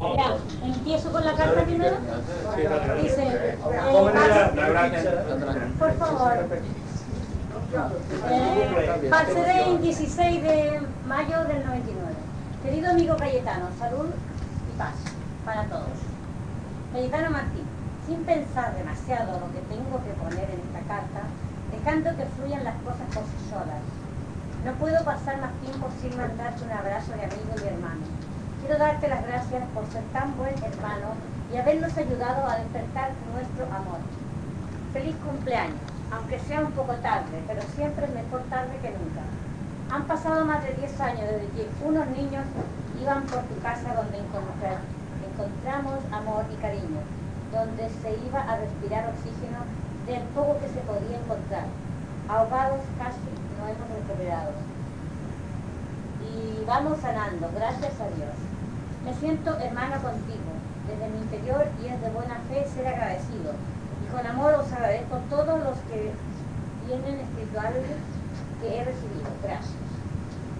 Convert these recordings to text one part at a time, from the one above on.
Ya, empiezo con la carta primero. Dice, eh, por favor, eh, Barcelona, 16 de mayo del 99. Querido amigo Cayetano, salud y paz para todos. Cayetano Martín, sin pensar demasiado lo que tengo que poner en esta carta, dejando que fluyan las cosas por sí solas. No puedo pasar más tiempo sin mandarte un abrazo de amigo y hermano Quiero darte las gracias por ser tan buen hermano y habernos ayudado a despertar nuestro amor. Feliz cumpleaños, aunque sea un poco tarde, pero siempre es mejor tarde que nunca. Han pasado más de 10 años desde que unos niños iban por tu casa donde encontramos amor y cariño, donde se iba a respirar oxígeno del poco que se podía encontrar. Ahogados casi no hemos recuperado. Y vamos sanando, gracias a Dios. Me siento hermano contigo, desde mi interior y es de buena fe ser agradecido. Y con amor os agradezco todos los que tienen espirituales que he recibido. Gracias.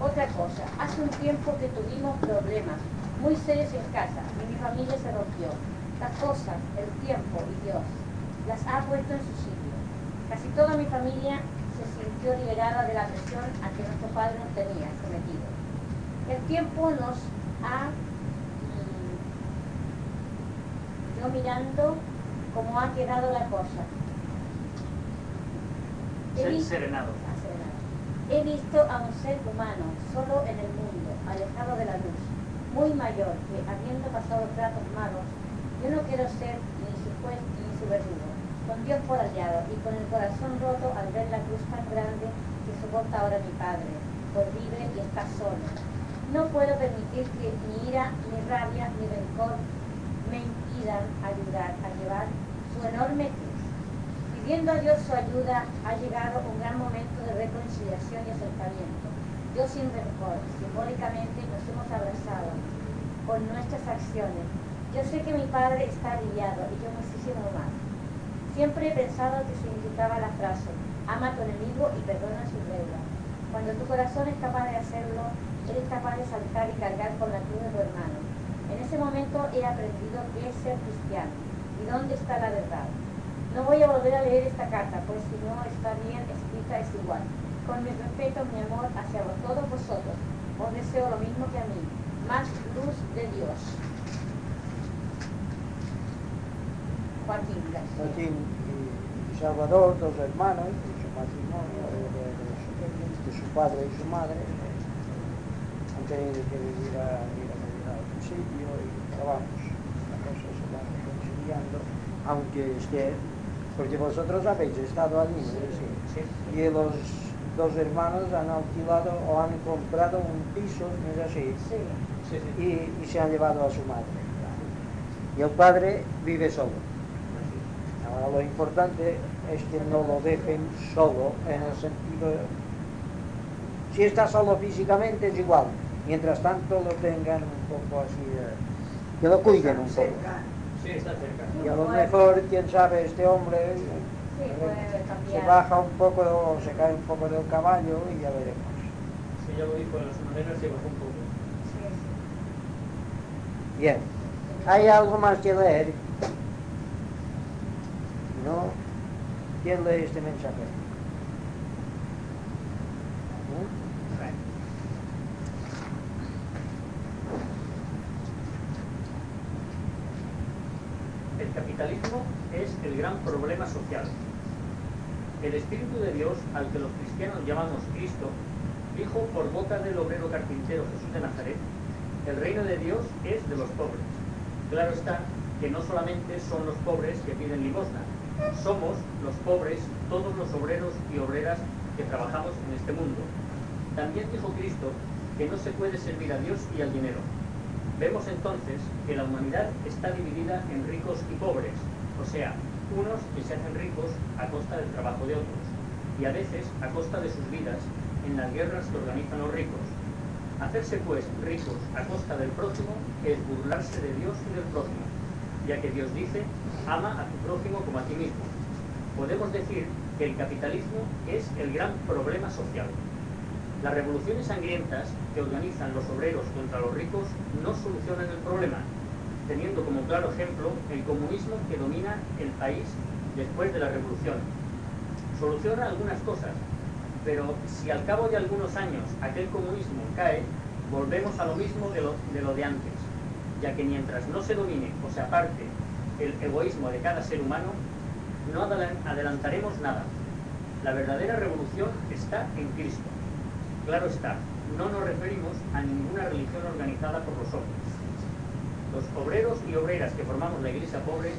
Otra cosa, hace un tiempo que tuvimos problemas muy serios en casa y mi familia se rompió. Las cosas, el tiempo y Dios las ha puesto en su sitio. Casi toda mi familia se sintió liberada de la presión a que nuestro padre nos tenía sometido. El tiempo nos ha mirando cómo ha quedado la cosa. He visto, serenado. He visto a un ser humano solo en el mundo, alejado de la luz, muy mayor, que habiendo pasado tratos malos, yo no quiero ser ni su juez ni su verdugo, con Dios por aliado y con el corazón roto al ver la cruz tan grande que soporta ahora mi padre, por vive y está solo. No puedo permitir que ni ira, ni rabia, ni rencor me ayudar a llevar su enorme cruz. Pidiendo a Dios su ayuda, ha llegado un gran momento de reconciliación y acercamiento. Dios sin rencor, simbólicamente nos hemos abrazado con nuestras acciones. Yo sé que mi padre está aliviado y yo muchísimo más. Siempre he pensado que significaba la frase, ama a tu enemigo y perdona sus deudas. Cuando tu corazón es capaz de hacerlo, eres capaz de saltar y cargar con la cruz de tu hermano en ese momento he aprendido qué es ser cristiano y dónde está la verdad. No voy a volver a leer esta carta, pues si no está bien escrita es igual. Con mi respeto, mi amor hacia todos vosotros, os deseo lo mismo que a mí, más luz de Dios. Joaquín, gracias. Joaquín y Salvador, dos hermanos, de su matrimonio, de, su, padre y su madre, han tenido que sitio y trabajos. La cosa se va reconciliando, aunque esté, porque vosotros habéis estado allí, sí, y los dos hermanos han alquilado o han comprado un piso, ¿no es así? Y, y, se han llevado a su madre. Y el padre vive solo. Ahora lo importante es que no lo dejen solo en el sentido... Si está solo físicamente es igual, mientras tanto lo tengan un poco así, eh, que lo cuiden un poco. Sí, está cerca. Y a lo mejor, quién sabe, este hombre se baja un poco o se cae un poco del caballo y ya veremos. Sí, ya lo dijo, en su manera se bajó un poco. Bien. ¿Hay algo más que leer? ¿No? ¿Quién lee este mensaje? capitalismo es el gran problema social. El Espíritu de Dios, al que los cristianos llamamos Cristo, dijo por boca del obrero carpintero Jesús de Nazaret, el reino de Dios es de los pobres. Claro está que no solamente son los pobres que piden limosna, somos los pobres, todos los obreros y obreras que trabajamos en este mundo. También dijo Cristo que no se puede servir a Dios y al dinero, Vemos entonces que la humanidad está dividida en ricos y pobres, o sea, unos que se hacen ricos a costa del trabajo de otros, y a veces a costa de sus vidas en las guerras que organizan los ricos. Hacerse pues ricos a costa del prójimo es burlarse de Dios y del prójimo, ya que Dios dice, ama a tu prójimo como a ti mismo. Podemos decir que el capitalismo es el gran problema social. Las revoluciones sangrientas que organizan los obreros contra los ricos no solucionan el problema. Teniendo como claro ejemplo el comunismo que domina el país después de la revolución. Soluciona algunas cosas, pero si al cabo de algunos años aquel comunismo cae, volvemos a lo mismo de lo de, antes, ya que mientras no se domine o se aparte el egoísmo de cada ser humano, no adelantaremos nada. La verdadera revolución está en Cristo. Claro está, no nos referimos a ninguna religión organizada por los hombres. Los obreros y obreras que formamos la iglesia pobre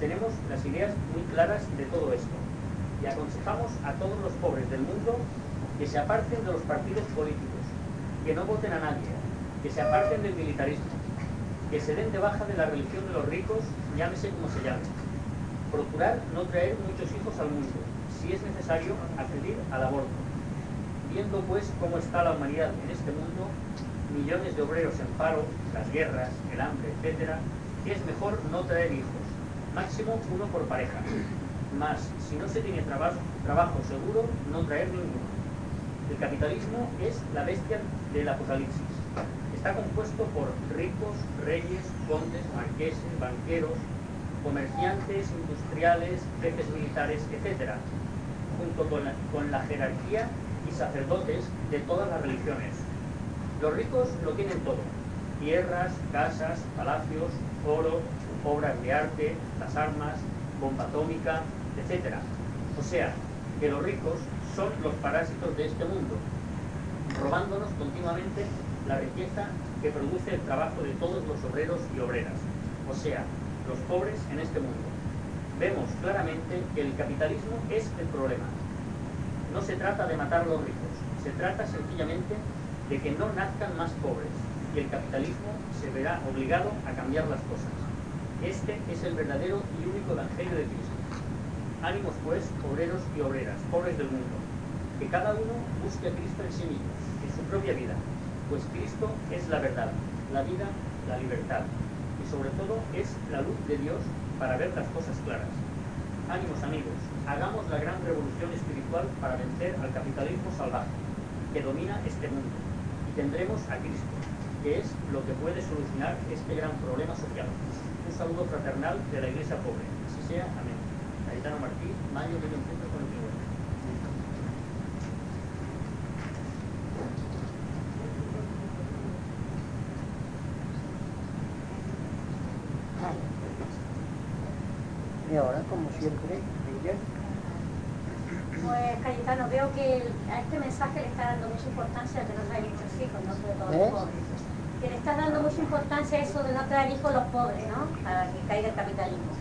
tenemos las ideas muy claras de todo esto y aconsejamos a todos los pobres del mundo que se aparten de los partidos políticos, que no voten a nadie, que se aparten del militarismo, que se den de baja de la religión de los ricos, llámese como se llame. Procurar no traer muchos hijos al mundo, si es necesario acceder al aborto. Viendo pues cómo está la humanidad en este mundo, millones de obreros en paro, las guerras, el hambre, etc., es mejor no traer hijos, máximo uno por pareja. Más, si no se tiene trabajo, seguro, no traer ninguno. El capitalismo es la bestia del apocalipsis. Está compuesto por ricos, reyes, condes, marqueses, banqueros, comerciantes, industriales, jefes militares, etc., junto con con la jerarquía y sacerdotes de todas las religiones. Los ricos lo tienen todo, tierras, casas, palacios, oro, obras de arte, las armas, bomba atómica, etc. O sea, que los ricos son los parásitos de este mundo, robándonos continuamente la riqueza que produce el trabajo de todos los obreros y obreras, o sea, los pobres en este mundo. Vemos claramente que el capitalismo es el problema. No se trata de matar a los ricos, se trata sencillamente de que no nazcan más pobres y el capitalismo se verá obligado a cambiar las cosas. Este es el verdadero y único evangelio de Cristo. Ánimos pues, obreros y obreras, pobres del mundo, que cada uno busque a Cristo en sí mismo, en su propia vida, pues Cristo es la verdad, la vida, la libertad, y sobre todo es la luz de Dios para ver las cosas claras. Ánimos amigos, hagamos la gran revolución espiritual para vencer al capitalismo salvaje que domina este mundo tendremos a Cristo, que es lo que puede solucionar este gran problema social. Un saludo fraternal de la Iglesia Pobre. Así sea. Amén. Cayetano Martí, mayo de 1949. Y ahora, como siempre, Miguel. Pues Cayetano, veo que a este mensaje le está dando mucha importancia a que no trae muchos hijos, no sobre todo ¿Eh? los pobres. Que le está dando mucha importancia a eso de no traer hijos los pobres, ¿no? Para que caiga el capitalismo.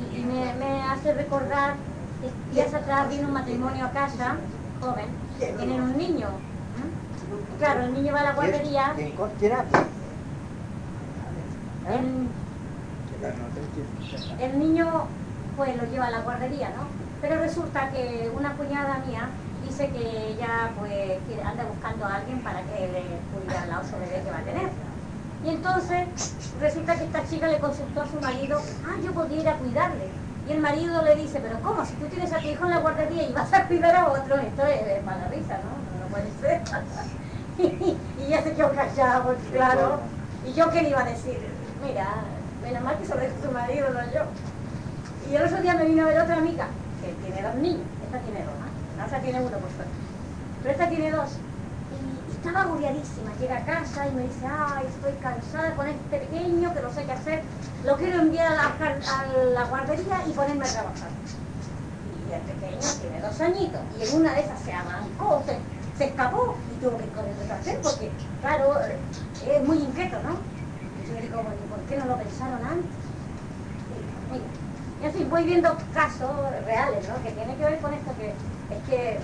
Y, y me, me hace recordar que días atrás vino un matrimonio a casa, joven, tienen un niño. Claro, el niño va a la guardería. ¿Eh? El niño pues lo lleva a la guardería, ¿no? Pero resulta que una cuñada mía dice que ella pues anda buscando a alguien para que le cuide al oso bebé que va a tener. Y entonces resulta que esta chica le consultó a su marido, ah, yo podría ir a cuidarle. Y el marido le dice, pero ¿cómo? Si tú tienes a tu hijo en la guardería y vas a cuidar a otro, esto es, es mala risa, ¿no? No, no puede ser. y ella se quedó callada, pues, claro. Y yo qué le iba a decir, mira, menos mal que se lo dijo su marido, no yo. Y el otro día me vino a ver otra amiga, que tiene dos niños, esta tiene dos, otra tiene uno por suerte. Pero esta tiene dos. Y, estaba agobiadísima, llega a casa y me dice, ay, estoy cansada con este pequeño, que no sé qué hacer, lo quiero enviar a la, guardería y ponerme a trabajar. Y el pequeño tiene dos añitos, y en una de esas se arrancó, se, escapó y tuvo que correr detrás de él, porque, claro, eh, es muy inquieto, ¿no? Y yo le digo, bueno, ¿y ¿por qué no lo pensaron antes? Y, mira, en fin, voy viendo casos reales, ¿no? Que tiene que ver con esto, que es que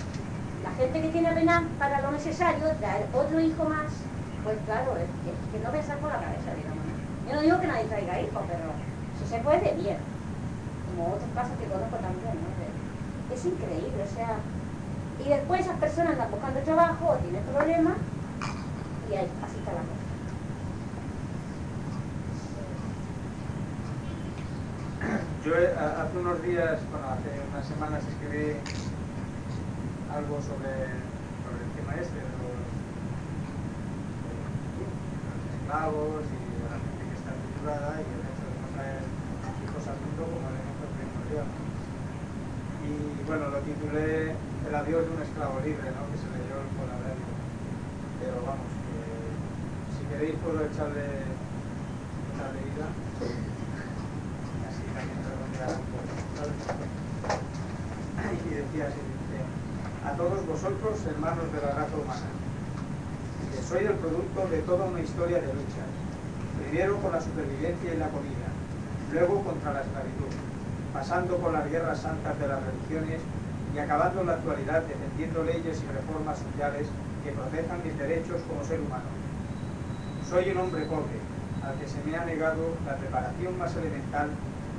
la gente que tiene apenas para lo necesario, traer otro hijo más, pues claro, es que, no pensar por la cabeza, digamos. Yo no digo que nadie traiga hijos, pero si se puede, bien. Como otros casos que conozco también, ¿no? Es increíble, o sea, y después esas personas andan buscando trabajo o tienen problemas y ahí, así está la cosa. Yo eh, hace unos días, bueno, hace unas semanas escribí algo sobre, el tema este de los, esclavos y la gente que está privada y el hecho de no traer hijos al mundo como elemento primordial. Y bueno, lo titulé El adiós de un esclavo libre, ¿no? que se leyó la radio. Pero vamos, si queréis puedo echarle, echarle vida. Así también redondear un poco. Y decía así, a todos vosotros, hermanos de la raza humana, que soy el producto de toda una historia de luchas. Primero con la supervivencia y la comida, luego contra la esclavitud, pasando por las guerras santas de las religiones y acabando en la actualidad defendiendo leyes y reformas sociales que protejan mis derechos como ser humano. Soy un hombre pobre, al que se me ha negado la preparación más elemental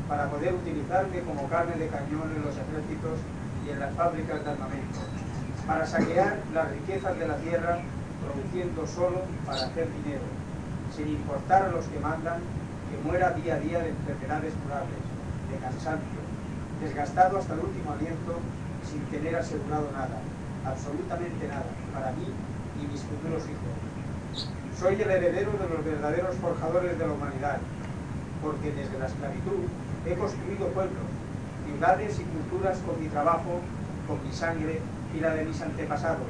para poder utilizarme como carne de cañón en los ejércitos y en las fábricas de armamento, para saquear las riquezas de la tierra produciendo solo para hacer dinero, sin importar a los que mandan que muera día a día de enfermedades curables, de cansancio, desgastado hasta el último aliento sin tener asegurado nada, absolutamente nada, para mí y mis futuros hijos. Soy el heredero de los verdaderos forjadores de la humanidad, porque desde la esclavitud he construido pueblos, ciudades y culturas con mi trabajo, con mi sangre y la de mis antepasados,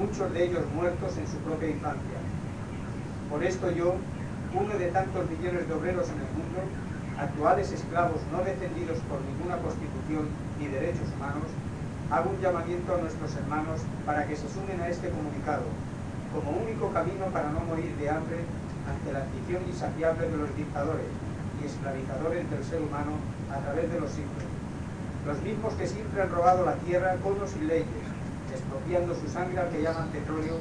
muchos de ellos muertos en su propia infancia. Por esto yo, uno de tantos millones de obreros en el mundo, actuales esclavos no defendidos por ninguna constitución ni derechos humanos, hago un llamamiento a nuestros hermanos para que se sumen a este comunicado, como único camino para no morir de hambre ante la ambición insaciable de los dictadores y esclavizadores del ser humano a través de los siglos. Los mismos que siempre han robado la tierra con o sin leyes, expropiando su sangre al que llaman petróleo,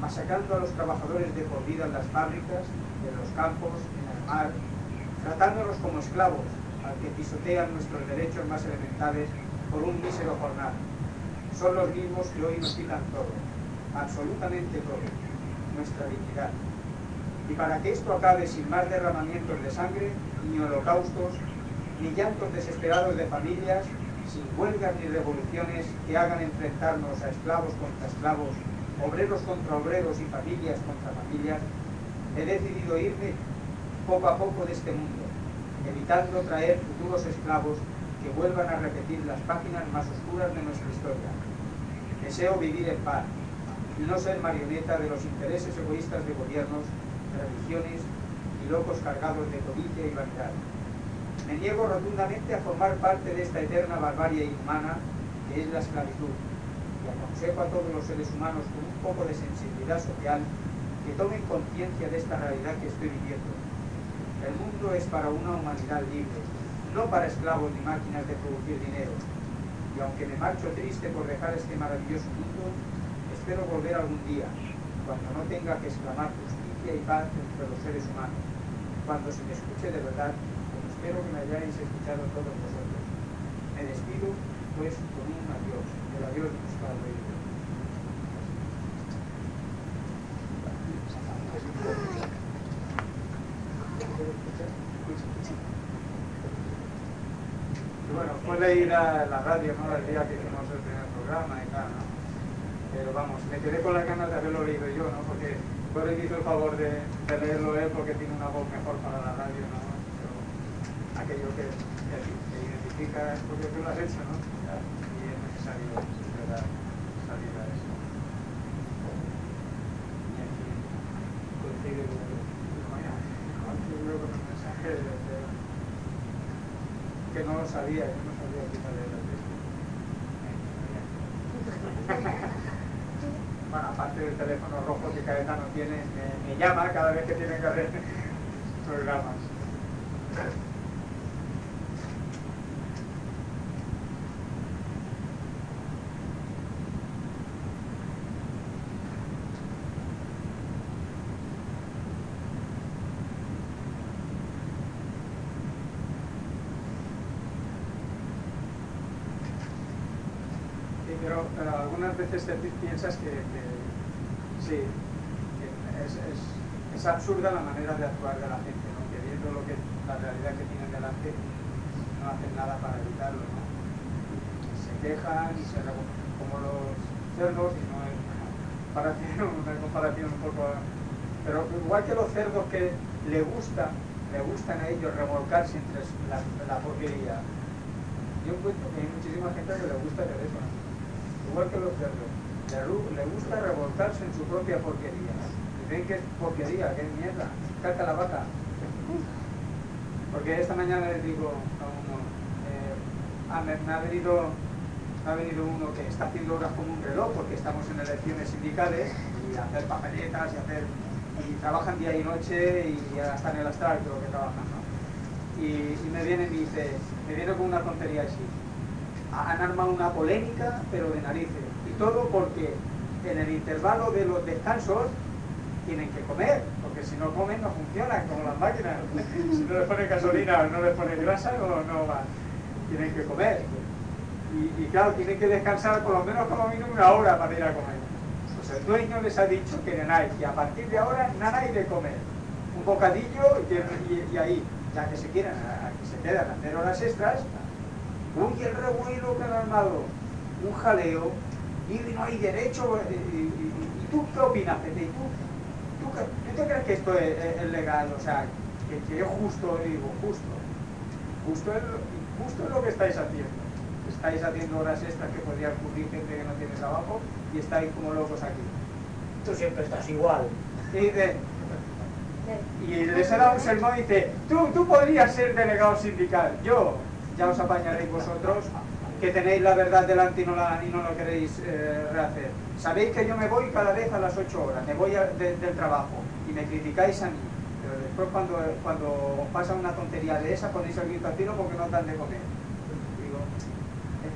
masacrando a los trabajadores de por vida en las fábricas, en los campos, en el mar, tratándolos como esclavos, al que pisotean nuestros derechos más elementales por un mísero jornal. Son los mismos que hoy nos quitan todo, absolutamente todo, nuestra dignidad. Y para que esto acabe sin más derramamientos de sangre, ni holocaustos, ni llantos desesperados de familias, sin huelgas ni revoluciones que hagan enfrentarnos a esclavos contra esclavos, obreros contra obreros y familias contra familias, he decidido irme poco a poco de este mundo, evitando traer futuros esclavos que vuelvan a repetir las páginas más oscuras de nuestra historia. Deseo vivir en paz no ser marioneta de los intereses egoístas de gobiernos, religiones y locos cargados de codicia y vanidad. Me niego rotundamente a formar parte de esta eterna barbarie inhumana que es la esclavitud y aconsejo a todos los seres humanos con un poco de sensibilidad social que tomen conciencia de esta realidad que estoy viviendo. El mundo es para una humanidad libre, no para esclavos ni máquinas de producir dinero. Y aunque me marcho triste por dejar este maravilloso mundo, espero volver algún día, cuando no tenga que exclamar justicia y paz entre los seres humanos, cuando se me escuche de verdad, como espero que me hayáis escuchado todos vosotros. Me despido, pues, con un adiós, el adiós de nuestro Padre. bueno, fue leí la, la radio, ¿no? El día que hicimos el primer programa y tal, ¿no? Pero vamos, me quedé con las ganas de haberlo leído yo, ¿no? Porque que hizo el favor de, leerlo él porque tiene una voz mejor para la radio, ¿no? Pero aquello que, que, identifica es porque tú lo has hecho, ¿no? Y es necesario, es verdad, salir a eso. Y aquí coincide con el, coincide con el mensaje de, de que no lo sabía, yo no sabía quitarle la Bueno, aparte del teléfono rojo que Caetano tiene, llama cada vez que tiene que hacer programas. pero, pero, algunas veces te piensas que, sí, es, es, absurda la manera de actuar de la gente, ¿no? que viendo lo que, la realidad que tienen delante no hacen nada para evitarlo. ¿no? Se quejan y se como los cerdos, y no es una comparación, una comparación un poco... Pero igual que los cerdos que le gusta le gustan a ellos remolcarse entre la, la porquería. Yo encuentro que hay muchísima gente que le gusta hacer eso, igual que los cerdos. Le, le gusta revolcarse en su propia porquería. Ven que es porquería, que mierda, caca la vaca. Porque esta mañana les digo a uno, eh, ah, me, ha venido ha venido uno que está haciendo horas como un reloj porque estamos en elecciones sindicales y hacer papeletas y hacer y trabajan día y noche y hasta en el astral creo que trabajan. Y, y, me viene y me dice, me viene con una tontería así. Han armado una polémica, pero de narices. Y todo porque en el intervalo de los descansos tienen que comer, porque si no comen no funcionan como las máquinas. si no les ponen gasolina o no les ponen grasa, no, no van. Tienen que comer. Y, claro, tienen que descansar por lo menos como mínimo una hora para ir a comer. Pues el dueño les ha dicho que hay, y a partir de ahora nada hay de comer. Un bocadillo y, ahí, ya que se quieran, que se quedan a hacer horas extras, uy, el revuelo que han armado, un jaleo, y no hay derecho. ¿Y, y tú qué opinas, Pepe? ¿Y tú, tú, te crees que esto es, es legal? O sea, que, yo justo digo, justo. Justo es, justo es lo que estáis haciendo estáis haciendo horas extras que podría ocurrir gente que no tiene trabajo y estáis como locos aquí. Tú siempre estás igual. Y, dice, y les he dado un sermón y dice, tú, tú podrías ser delegado sindical, yo, ya os apañaréis vosotros, que tenéis la verdad delante y no, la, y no lo queréis eh, rehacer. Sabéis que yo me voy cada vez a las 8 horas, me voy a, de, del trabajo y me criticáis a mí. Pero después cuando, cuando os pasa una tontería de esa ponéis el grito al tiro porque no dan de comer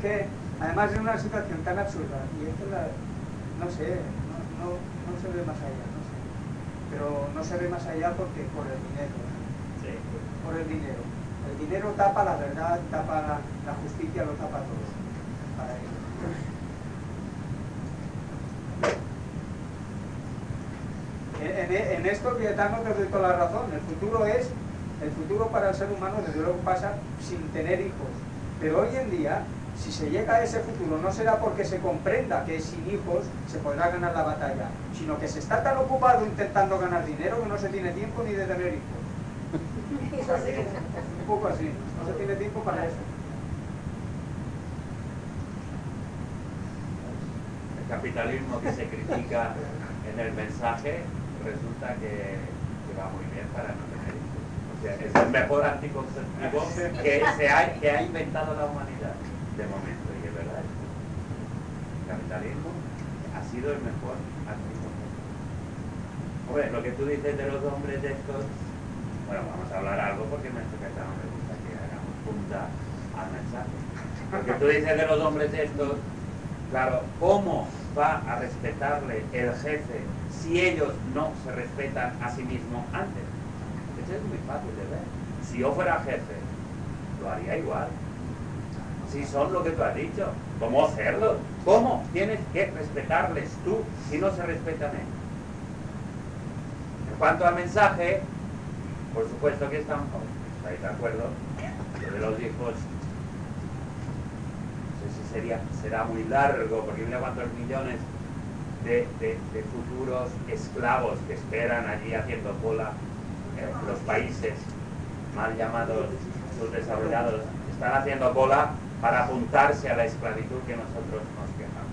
que además es una situación tan absurda y esto la, no sé, no, no, no, se ve más allá, no sé. Pero no se ve más allá porque por el dinero, sí. por el dinero. El dinero tapa la verdad, tapa la, la justicia, lo tapa todo. Para ellos. En, en, esto, Pietano, te doy toda la razón. El futuro es, el futuro para el ser humano, desde luego, pasa sin tener hijos. Pero hoy en día, si se llega a ese futuro no será porque se comprenda que sin hijos se podrá ganar la batalla, sino que se está tan ocupado intentando ganar dinero que no se tiene tiempo ni de tener hijos. un poco así, no se tiene tiempo para eso. El capitalismo que se critica en el mensaje resulta que, que va muy bien para no tener hijos. O sea, es el mejor anticonceptivo que, se ha, que ha inventado la humanidad de momento, y es verdad. El capitalismo ha sido el mejor Hombre, lo que tú dices de los hombres de estos, bueno, vamos a hablar algo porque me, me gusta que hagamos punta al mensaje. Lo que tú dices de los hombres de estos, claro, ¿cómo va a respetarle el jefe si ellos no se respetan a sí mismos antes? Eso es muy fácil de ver. Si yo fuera jefe, lo haría igual si son lo que tú has dicho. ¿Cómo hacerlo? ¿Cómo? Tienes que respetarles tú si no se respetan ellos. En cuanto al mensaje, por supuesto que estamos, ¿estáis de acuerdo? Lo de los hijos, si sería, será muy largo, porque mira cuántos millones de, futuros esclavos que esperan allí haciendo cola los países mal llamados subdesarrollados, están haciendo cola para apuntarse a la esclavitud que nosotros nos quejamos.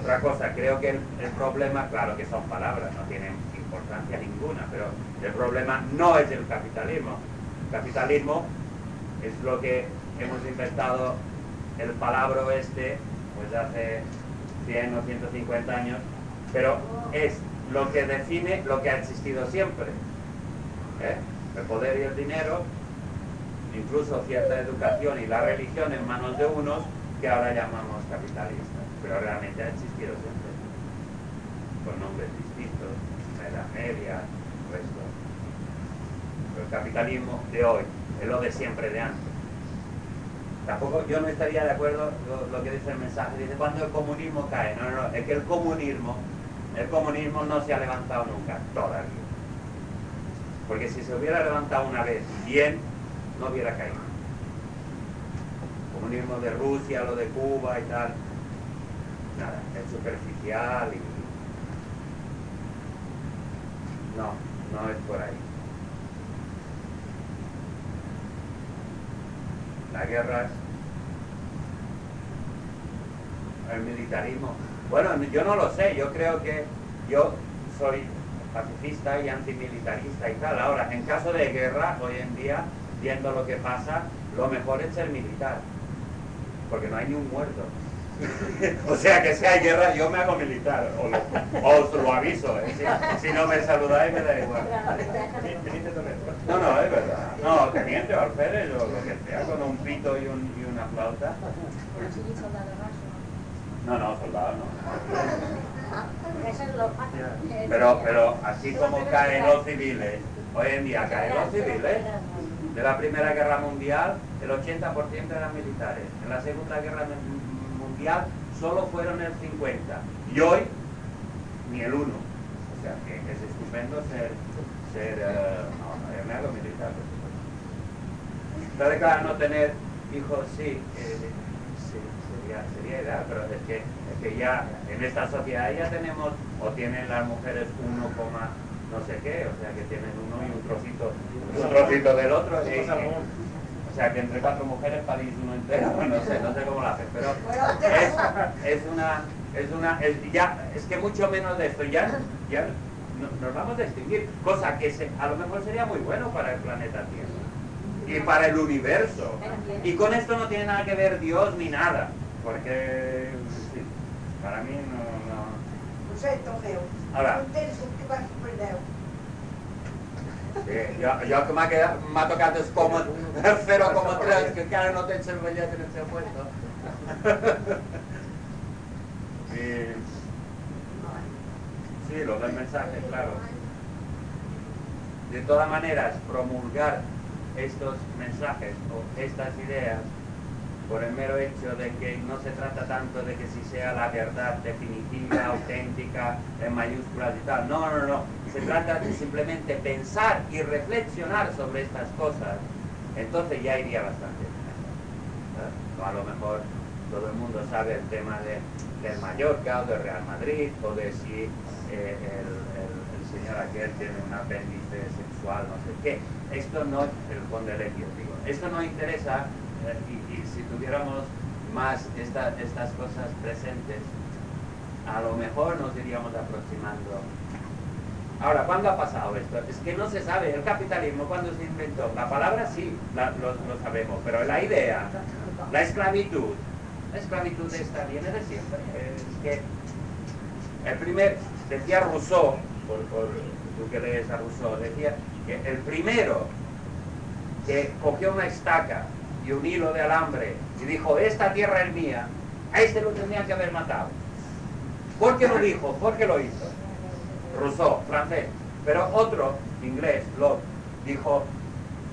Otra cosa, creo que el, problema, claro que son palabras, no tienen importancia ninguna, pero el problema no es el capitalismo. El capitalismo es lo que hemos inventado el palabra este, pues hace 100 o 150 años, pero es lo que define lo que ha existido siempre. ¿eh? El poder y el dinero incluso cierta educación y la religión en manos de unos que ahora llamamos capitalistas, pero realmente ha existido siempre, con nombres distintos, la Edad Media. Pero el capitalismo de hoy es lo de siempre de antes. Tampoco yo no estaría de acuerdo lo, lo que dice el mensaje, dice cuando el comunismo cae, no, no, no, es que el comunismo, el comunismo no se ha levantado nunca, todavía. Porque si se hubiera levantado una vez bien, no hubiera caído. Comunismo de Rusia, lo de Cuba y tal, nada, es superficial y no, no es por ahí. Las guerras, el militarismo. Bueno, yo no lo sé, yo creo que yo soy pacifista y antimilitarista y tal. Ahora, en caso de guerra, hoy en día, viendo lo que pasa, lo mejor es ser militar, porque no hay ni un muerto. o sea que si hay guerra yo me hago militar, o, os lo aviso, ¿eh? si, no me saludáis me da igual. No, no, es verdad. No, teniente o alférez o lo que sea, con un pito y, un, y una flauta. No, no, soldado no. Pero, pero así como caen los civiles, hoy en día caen los civiles, de la Primera Guerra Mundial el 80% eran militares, en la Segunda Guerra Mundial solo fueron el 50% y hoy ni el 1%. O sea que es estupendo ser, ser uh, no, me hago militar, Entonces, claro, no tener hijos, sí, eh, sería, ideal, pero es que, es que ya en esta sociedad ya tenemos, o tienen las mujeres 1, no sé qué, o sea que tienen uno y un trocito, un trocito del otro. O sea que entre cuatro mujeres parís uno entero, no sé, no sé cómo lo hacen, pero es, es una, es una, es, ya, es que mucho menos de esto, ya, ya nos vamos a extinguir, cosa que se, a lo mejor sería muy bueno para el planeta Tierra y para el universo. Y con esto no tiene nada que ver Dios ni nada, porque sí, para mí no... no. Ahora, jo, jo que m'ha tocat el com 0,3, que encara no tens cervellet en el seu puesto. sí. sí, lo del mensaje, claro. De todas maneras, promulgar estos mensajes o estas ideas por el mero hecho de que no se trata tanto de que si sea la verdad definitiva, auténtica, en mayúsculas y tal. No, no, no. Se trata de simplemente pensar y reflexionar sobre estas cosas. Entonces ya iría bastante. ¿no? A lo mejor todo el mundo sabe el tema de, del Mallorca o del Real Madrid o de si eh, el, señor aquel tiene un apéndice sexual, no sé qué. Esto no es el condelegio, digo. Esto no interesa eh, y, tuviéramos más estas cosas presentes, a lo mejor nos iríamos aproximando. Ahora, ¿cuándo ha pasado esto? Es que no se sabe. El capitalismo, ¿cuándo se inventó? La palabra sí, lo, sabemos, pero la idea, la esclavitud, la esclavitud esta viene de siempre. Es que el primer, decía Rousseau, por, por tú que lees a Rousseau, decía que el primero que cogió una estaca y un hilo de alambre y dijo, esta tierra es mía, a este lo tendrían que haber matado. ¿Por qué lo dijo? ¿Por qué lo hizo? Rousseau, francés. Pero otro, inglés, Locke, dijo,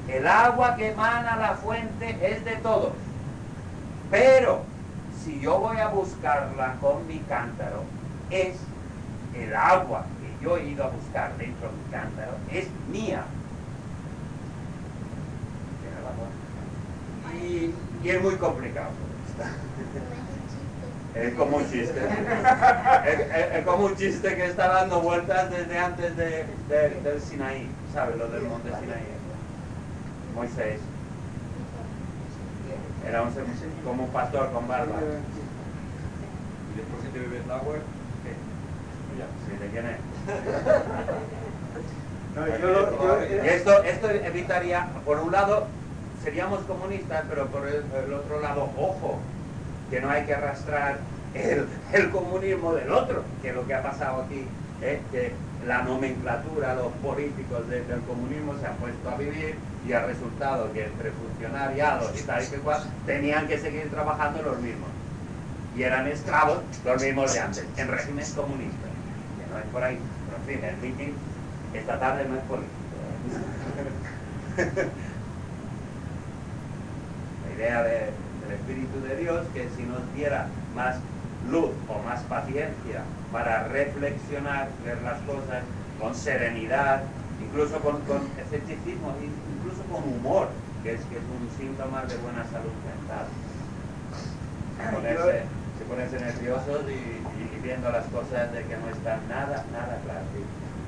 el agua que emana la fuente es de todos. Pero si yo voy a buscarla con mi cántaro, es el agua que yo he ido a buscar dentro de mi cántaro, es mía. Y, es muy complicado. Es como un chiste. Es, como un chiste que está dando vueltas desde antes de, del Sinaí, ¿sabes? Lo del monte Sinaí. Moisés. Era un, como un pastor con barba. ¿Y después si te bebes el agua? Sí, ¿de quién es? esto, esto evitaría, por un lado, seríamos comunistas, pero por el, otro lado, ojo, que no hay que arrastrar el, comunismo del otro, que es lo que ha pasado aquí, ¿eh? que la nomenclatura, los políticos del comunismo se han puesto a vivir y ha resultado que entre funcionariados y tal y que cual tenían que seguir trabajando los mismos. Y eran esclavos los mismos de antes, en regímenes comunistas. Que no es por ahí. Pero en fin, el meeting esta tarde no es político. idea del Espíritu de Dios que si nos diera más luz o más paciencia para reflexionar, ver las cosas con serenidad, incluso con, escepticismo, incluso con humor, que es, que es un síntoma de buena salud mental. Ponerse, se ponerse nerviosos y, viendo las cosas de que no están nada, nada claras.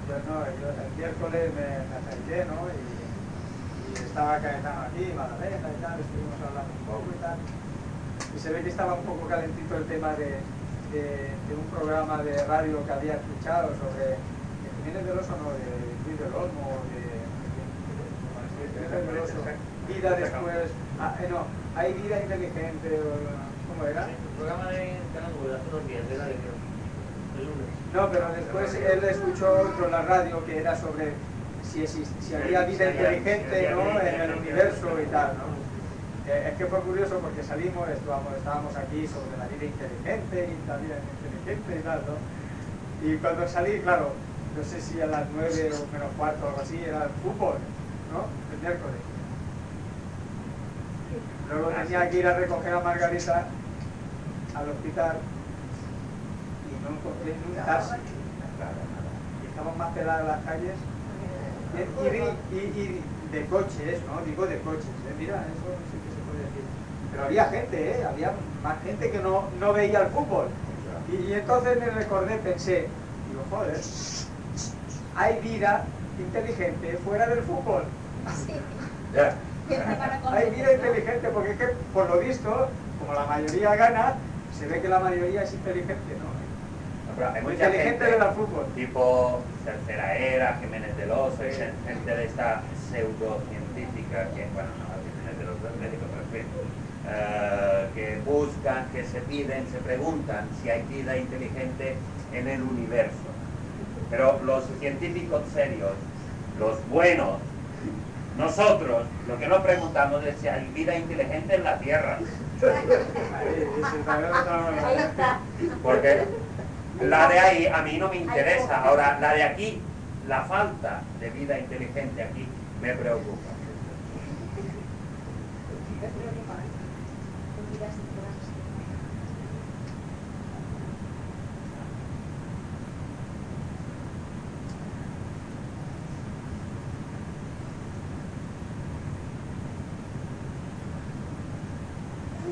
Bueno, el, miércoles me, me ¿no? Y, estaba Caetano aquí, Magdalena y tal, estuvimos hablando un poco y tal. Y se ve que estaba un poco calentito el tema de, de- de un programa de radio que había escuchado sobre de Jiménez del Oso, no, de Luis del Olmo, de, de Jiménez del Oso, vida después, ah, eh, no, hay vida inteligente, o, ¿cómo era? El programa de Canal hace unos días, era de. No, pero después él escuchó otro en la radio que era sobre si, si había vida inteligente ¿no? en el universo y tal, ¿no? Eh, es que fue curioso porque salimos, estábamos, estábamos aquí sobre la vida inteligente y la vida inteligente y tal, ¿no? Y cuando salí, claro, no sé si a las nueve o menos cuarto o algo así, era el fútbol, ¿no? El miércoles. Luego Ah, tenía sí. que ir a recoger a Margarita al hospital y no encontré ni un taxi. Estaban más peladas las calles. Y, y- y- de coches, ¿no? Digo de coches, ¿eh? mira, eso sí que se puede decir. Pero había gente, ¿eh? Había más gente que no, no veía el fútbol. Y, y entonces me recordé, pensé, digo, joder, hay vida inteligente fuera del fútbol. Ya. Hay vida inteligente, porque es que, por lo visto, como la mayoría gana, se ve que la mayoría es inteligente, ¿no? Hay mucha Inteligente gente, del fútbol. tipo Tercera Era, Jiménez del gen- gente de esta pseudocientífica, que, bueno, no, Jiménez del Oso es médico, pero en fin, eh, que buscan, que se piden, se preguntan si hay vida inteligente en el universo. Pero los científicos serios, los buenos, nosotros, lo que nos preguntamos es si hay vida inteligente en la Tierra. Porque la de ahí a mí no me interesa. Ahora, la de aquí, la falta de vida inteligente aquí, me preocupa.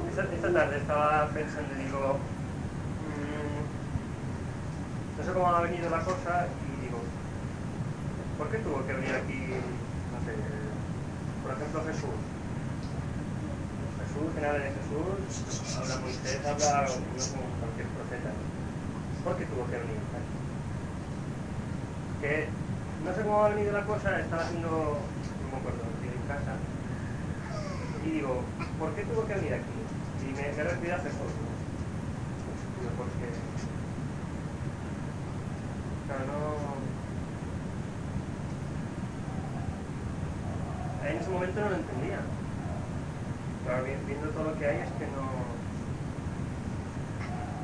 Esta, tarde estaba pensando y digo, mm, no sé cómo ha venido la cosa y digo, ¿por qué tuvo que venir aquí, no sé, por ejemplo Jesús? Jesús, que habla de Jesús, habla Moisés, habla no como cualquier profeta. ¿Por qué tuvo que venir aquí? Que no sé cómo ha venido la cosa, estaba haciendo, no me acuerdo, estoy en casa, y digo, ¿por qué tuvo que venir aquí? Y me, me refiero a Jesús, ¿no? Digo, porque... Claro, no... En ese momento no lo entendía. Claro, vi- viendo todo lo que hay es que no...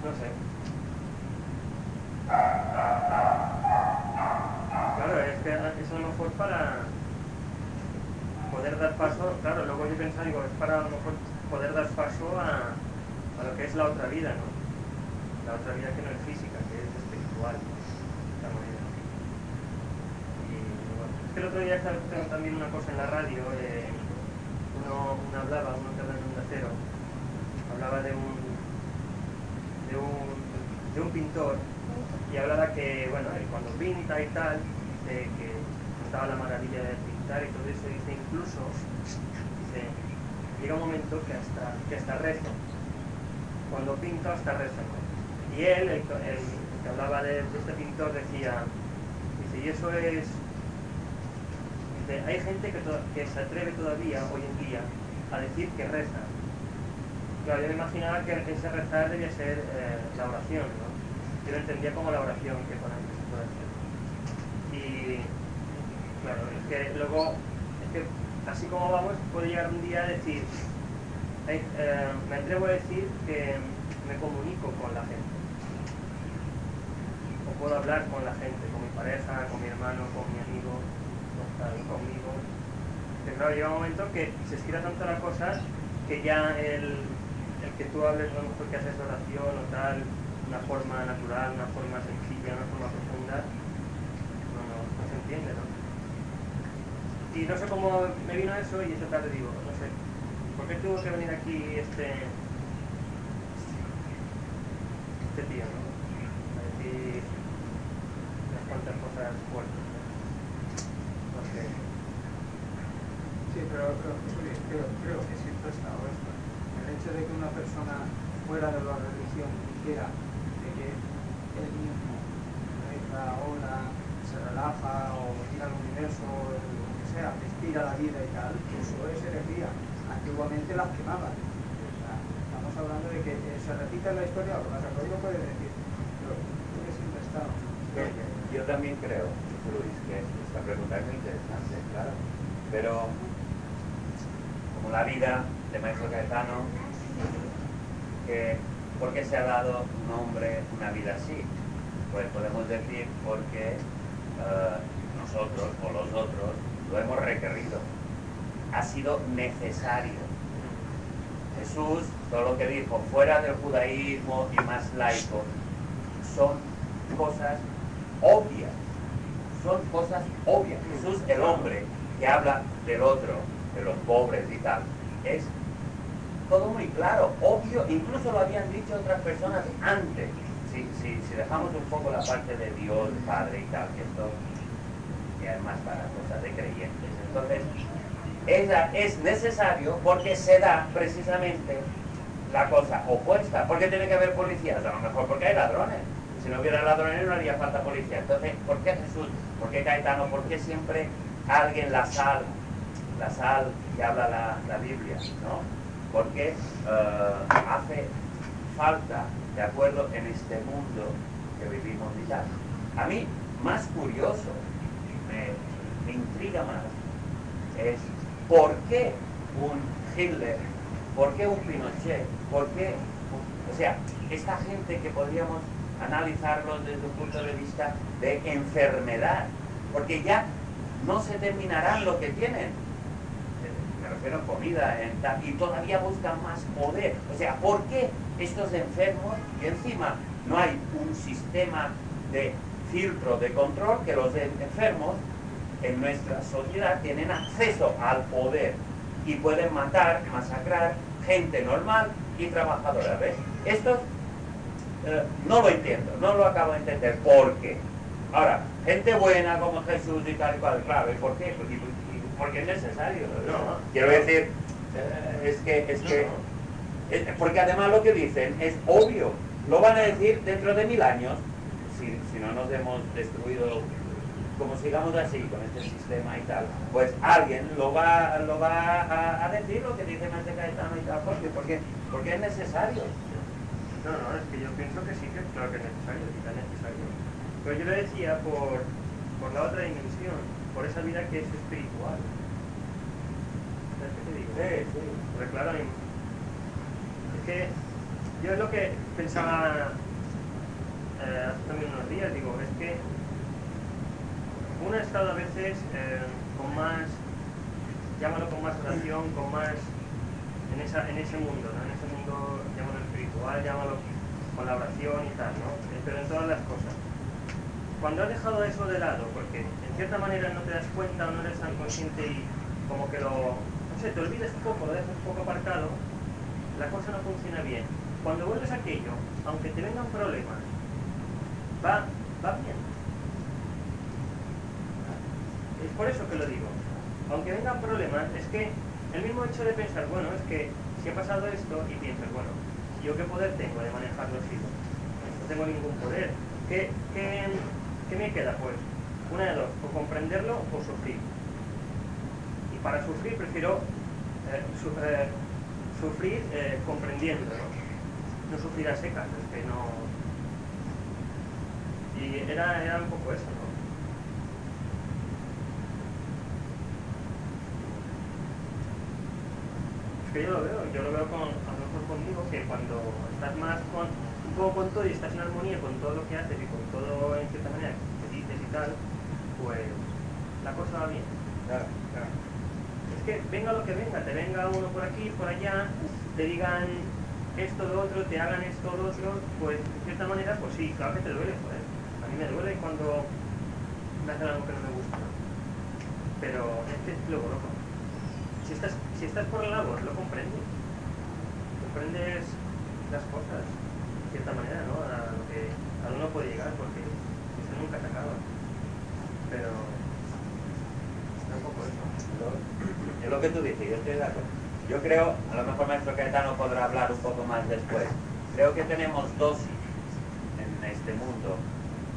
No sé. Claro, es que es a lo mejor para poder dar paso, claro, luego yo pensaba, digo, es para a lo mejor poder dar paso a, a lo que es la otra vida, ¿no? La otra vida que no es física, que es espiritual, de esta manera. Y bueno, es que el otro día estaba escuchando también una cosa en la radio, eh, uno, uno hablaba, uno que habla en un cero, hablaba de un, de un, y hablaba que, bueno, él cuando pinta y tal, dice que estaba la maravilla de pintar y todo eso, dice incluso, dice, llega un momento que hasta, que hasta rezo, cuando pinto hasta rezo. Y él, el, que- hablaba de, este pintor, decía, dice, y eso es, dice, hay gente que, se atreve todavía, hoy en día, a decir que reza. Claro, yo me imaginaba que ese rezar debía ser eh, la oración. Yo lo entendía como la oración que con hacer. Y claro, es que luego, es que así como vamos, puede llegar un día a decir, "Ay, eh, me atrevo a decir que me comunico con la gente. O puedo hablar con la gente, con mi pareja, con mi hermano, con mi amigo, conmigo. Que claro, llega un momento que se estira tanto la cosa que ya el, el que tú hables, a lo mejor que haces oración o tal, una forma natural, una forma sencilla, una forma profunda, no, no, no se entiende, ¿no? Y no sé cómo me vino eso y esta tarde digo, no sé, ¿por qué tuvo que venir aquí este, este tío, ¿no? A decir unas cuantas cosas fuertes. ¿no? Sí, pero, pero Jesús, creo, creo que siempre está esto. El hecho de que una persona fuera de la religión dijera de que él mismo reza, ora, se relaja o mira al universo, o lo que sea, respira la vida y tal, eso es herejía. Antiguamente las quemaban. O sea, estamos hablando de que eh, se repite la historia, lo más lo puede decir, pero creo que siempre está. Yo también creo, Luis, que esta pregunta es muy interesante, claro. Pero como la vida de Maestro Caetano, que, ¿por qué se ha dado un hombre una vida así? Pues podemos decir porque eh, nosotros o los otros lo hemos requerido. Ha sido necesario. Jesús, todo lo que dijo, fuera del judaísmo y más laico, son cosas obvias. Son cosas obvias. Jesús, el hombre que habla del otro, de los pobres y tal, es todo muy claro, obvio, incluso lo habían dicho otras personas antes. Si, si, dejamos un poco la parte de Dios, Padre y tal, que esto ya es más para cosas de creyentes. Entonces, ella es necesario porque se da precisamente la cosa opuesta. ¿Por qué tiene que haber policías? A lo mejor porque hay ladrones. Si no hubiera ladrones no haría falta policía. Entonces, ¿por qué Jesús? ¿Por qué Caetano? ¿Por qué siempre alguien la sal? La sal que habla la, la Biblia, ¿no? Porque eh, hace falta, de acuerdo, en este mundo que vivimos y tal. A mí, más curioso, me, me intriga más, es por qué un Hitler, por qué un Pinochet, por qué, o sea, esta gente que podríamos analizarlo desde un punto de vista de enfermedad, porque ya no se terminarán lo que tienen. Eh, Me refiero a comida y todavía buscan más poder. O sea, ¿por qué estos enfermos y encima no hay un sistema de filtro de control que los en- enfermos en nuestra sociedad tienen acceso al poder y pueden matar, masacrar gente normal y trabajadora. ¿Ves? Estos eh, no lo entiendo, no lo acabo de entender. ¿Por qué? Ahora, gente buena como Jesús y tal y cual, claro, ¿y por qué? Porque, porque es necesario. No. Quiero decir, eh, es que, es que, es- porque además lo que dicen es obvio, lo van a decir dentro de mil años, si, si no nos hemos destruido, como sigamos así con este sistema y tal, pues alguien lo va, lo va a, a decir lo que dice Maestro Caetano y tal, ¿por qué? Porque, porque es necesario. No, no, es que yo pienso que sí, que claro que es necesario, que es necesario. Pero yo lo decía por, por la otra dimensión, por esa vida que es espiritual. ¿Sabes qué te digo? sí. Porque claro, es que yo es lo que pensaba eh, hace también unos días, digo, es que uno ha estado a veces eh, con más, llámalo con más oración, con más, en, esa, en ese mundo, ¿no? En ese mundo, llámalo espiritual, llámalo con la oración y tal, ¿no? Eh, Pero en todas las cosas. Cuando has dejado eso de lado, porque en cierta manera no te das cuenta o no eres tan consciente y como que lo, no sé, te olvidas un poco, lo dejas un poco aparcado, la cosa no funciona bien. Cuando vuelves a aquello, aunque te vengan problemas, va, va bien. Es por eso que lo digo. Aunque vengan problemas, es que el mismo hecho de pensar, bueno, es que si ha pasado esto y piensas, bueno, ¿yo qué poder tengo de manejar los hilos? No tengo ningún poder. ¿Qué, qué, qué me queda? Pues una de dos, o comprenderlo o sufrir. Y para sufrir prefiero eh, eh, sufrir eh, comprendiendo, ¿no? No sufrir a secas, es que no... Y era, era un poco eso, ¿no? Es que yo lo veo, yo lo veo con, a lo mejor conmigo, que cuando estás más con, con todo y estás en armonía con todo lo que haces y con todo en cierta manera que dices y tal, pues la cosa va bien. Claro, claro. Es que venga lo que venga, te venga uno por aquí, por allá, te digan esto, lo otro, te hagan esto, lo otro, pues de cierta manera, pues sí, claro que te duele, joder. A mí me duele cuando me hacen algo que no me gusta. Pero es que luego loco. Si estás, si estás por el labor, lo comprendes. Comprendes las cosas, cierta manera, ¿no? A lo que cada uno puede llegar, porque eso nunca se acaba. Pero no sé. poco eso. Es lo que tú dices, yo estoy de acuerdo. Yo creo, a lo mejor maestro Caetano podrá hablar un poco más después, creo que tenemos dosis en este mundo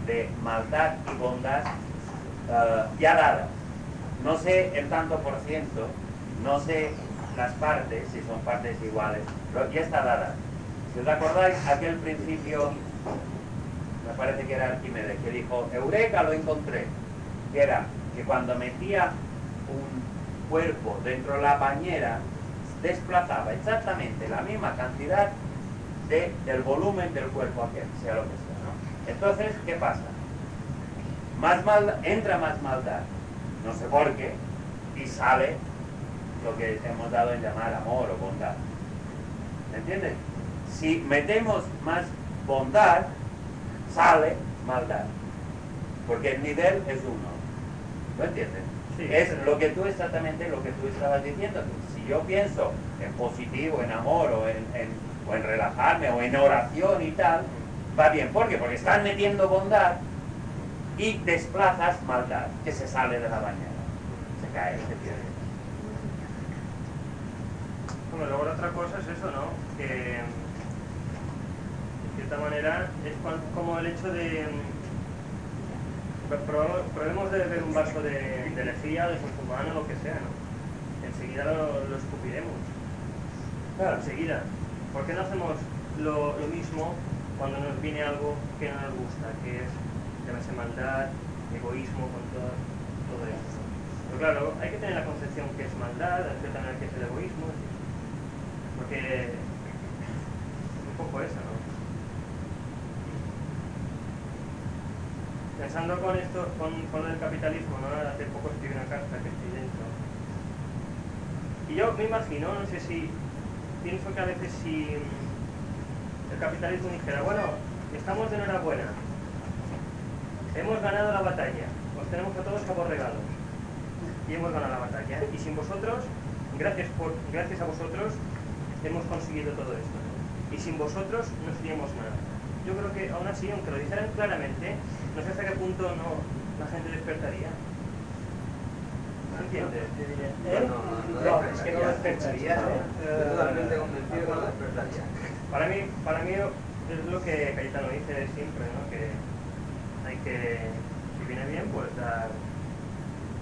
de maldad y bondad eh, ya dadas. No sé el tanto por ciento, no sé las partes, si son partes iguales, pero ya está dada. Si os acordáis, aquel principio, me parece que era Arquímedes, que dijo, Eureka, lo encontré, que era que cuando metía un cuerpo dentro de la bañera, desplazaba exactamente la misma cantidad de, del volumen del cuerpo aquel, sea lo que sea. Entonces, ¿qué pasa? Más mal, entra más maldad, no sé por qué, y sale lo que hemos dado en llamar amor o bondad. ¿Me entiendes? Si metemos más bondad, sale maldad. Porque el nivel es uno. ¿Lo entiendes? Sí, es lo que tú exactamente lo que tú estabas diciendo. Si yo pienso en positivo, en amor o en, en- o en relajarme o en oración y tal, va bien. ¿Por qué? Porque estás metiendo bondad y desplazas maldad que se sale de la bañera. Se cae, se pierde. Bueno, luego la otra cosa es eso, ¿no? Que cierta manera es como el hecho de pro- probemos de beber un vaso de, de lejía, de humano, lo que sea, ¿no? Enseguida lo, lo escupiremos. Claro. Enseguida. ¿Por qué no hacemos lo, lo mismo cuando nos viene algo que no nos gusta, que es llámese maldad, egoísmo, con todo, todo eso? Pero claro, hay que tener la concepción que es maldad, hay que tener que es el egoísmo, porque es un poco eso, ¿no? Pensando con esto, con, con del capitalismo, ¿no? Hace poco escribí una carta que estoy dentro. Y yo me imagino, no sé si, pienso que a veces si mm, el capitalismo dijera, bueno, estamos de enhorabuena, hemos ganado la batalla, os tenemos a todos aborregados y hemos ganado la batalla. Y sin vosotros, gracias, por, gracias a vosotros, hemos conseguido todo esto. Y sin vosotros no seríamos nada. Yo creo que aún así, aunque lo dijeran claramente, no sé hasta qué punto no, la gente despertaría. ¿No entiendes? ¿Eh? No, no, no No, es que no despertaría. ¿eh? Estoy totalmente convencido que no despertaría. Para mí, para mí es lo que Cayetano dice siempre, ¿no? Que hay que, si viene bien, pues dar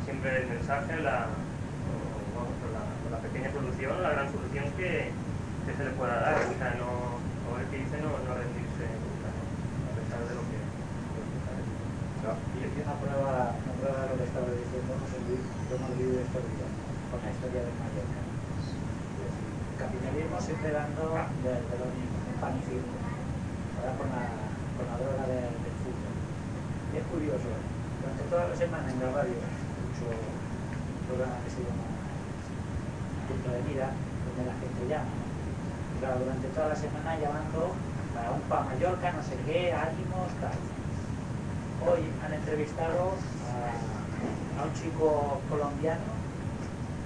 siempre el mensaje, la, o, vamos, o la, o la pequeña solución, la gran solución que, que se le pueda dar. O sea, no, como el que dice, no, no rendirse nunca, ¿no? a pesar de lo que... de lo que parece. Y aquí una prueba, una prueba de lo que estaba diciendo, hemos vivido, lo hemos vivido estos días con la historia de Mallorca. El capitalismo siempre dando de, de lo mismo, un pan y circo, ahora con la, con la droga de- del fútbol. Y es curioso, durante todas las semanas en la radio, mucho programa que se llama Punto de Mira, donde la gente llama. claro, durante toda la semana llamando para un pa Mallorca, no sé qué, ánimos, tal. Hoy han entrevistado a, a un chico colombiano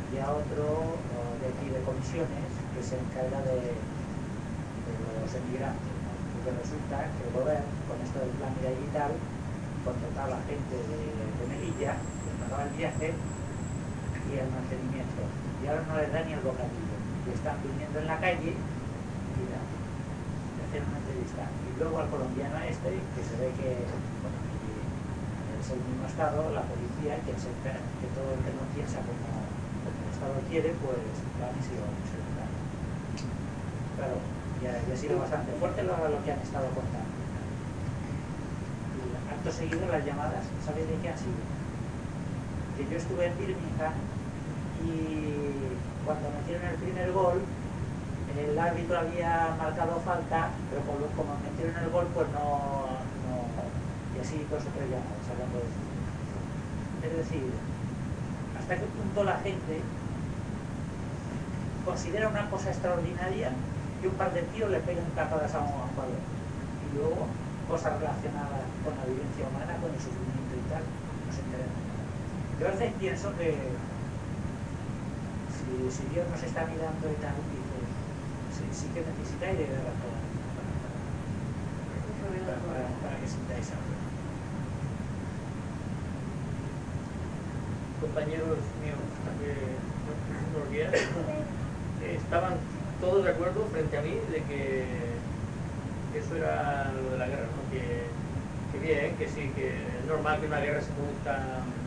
y a otro eh, de aquí de comisiones que se encarga de, los emigrantes. ¿no? Porque resulta que el gobierno, con esto del plan de allí y tal, contrataba gente de, de Melilla, les pagaba el viaje y el mantenimiento. Y ahora no les da ni el bocadillo. Y están durmiendo en la calle y hacen una entrevista. Y luego al colombiano este, que se ve que y es el mismo Estado, la policía, encarga- que todo el que no piensa como, el Estado quiere, pues y lo se lo dan. Claro, ya ha sido bastante fuerte lo, lo que han estado contando. Y acto seguido las llamadas, ¿sabéis de qué han sido? Que yo estuve en Birmingham y cuando metieron el primer gol, el árbitro había marcado falta, pero como, metieron el gol, pues no así dos o tres llamadas fútbol. Es decir, hasta qué punto la gente considera una cosa extraordinaria que un par de tíos le peguen tapadas a un, balón. Y luego cosas relacionadas con la vivencia humana, con el sufrimiento y tal, no se enteran. Yo a veces pienso que si, Dios nos está mirando y tal, dice, sí, que necesitáis de ver para, para, para, para que sintáis algo. Compañeros míos unos días eh, estaban todos de acuerdo frente a mí de que eso era lo de la guerra, ¿no? que, que bien, que sí, que es normal que una guerra se produzcan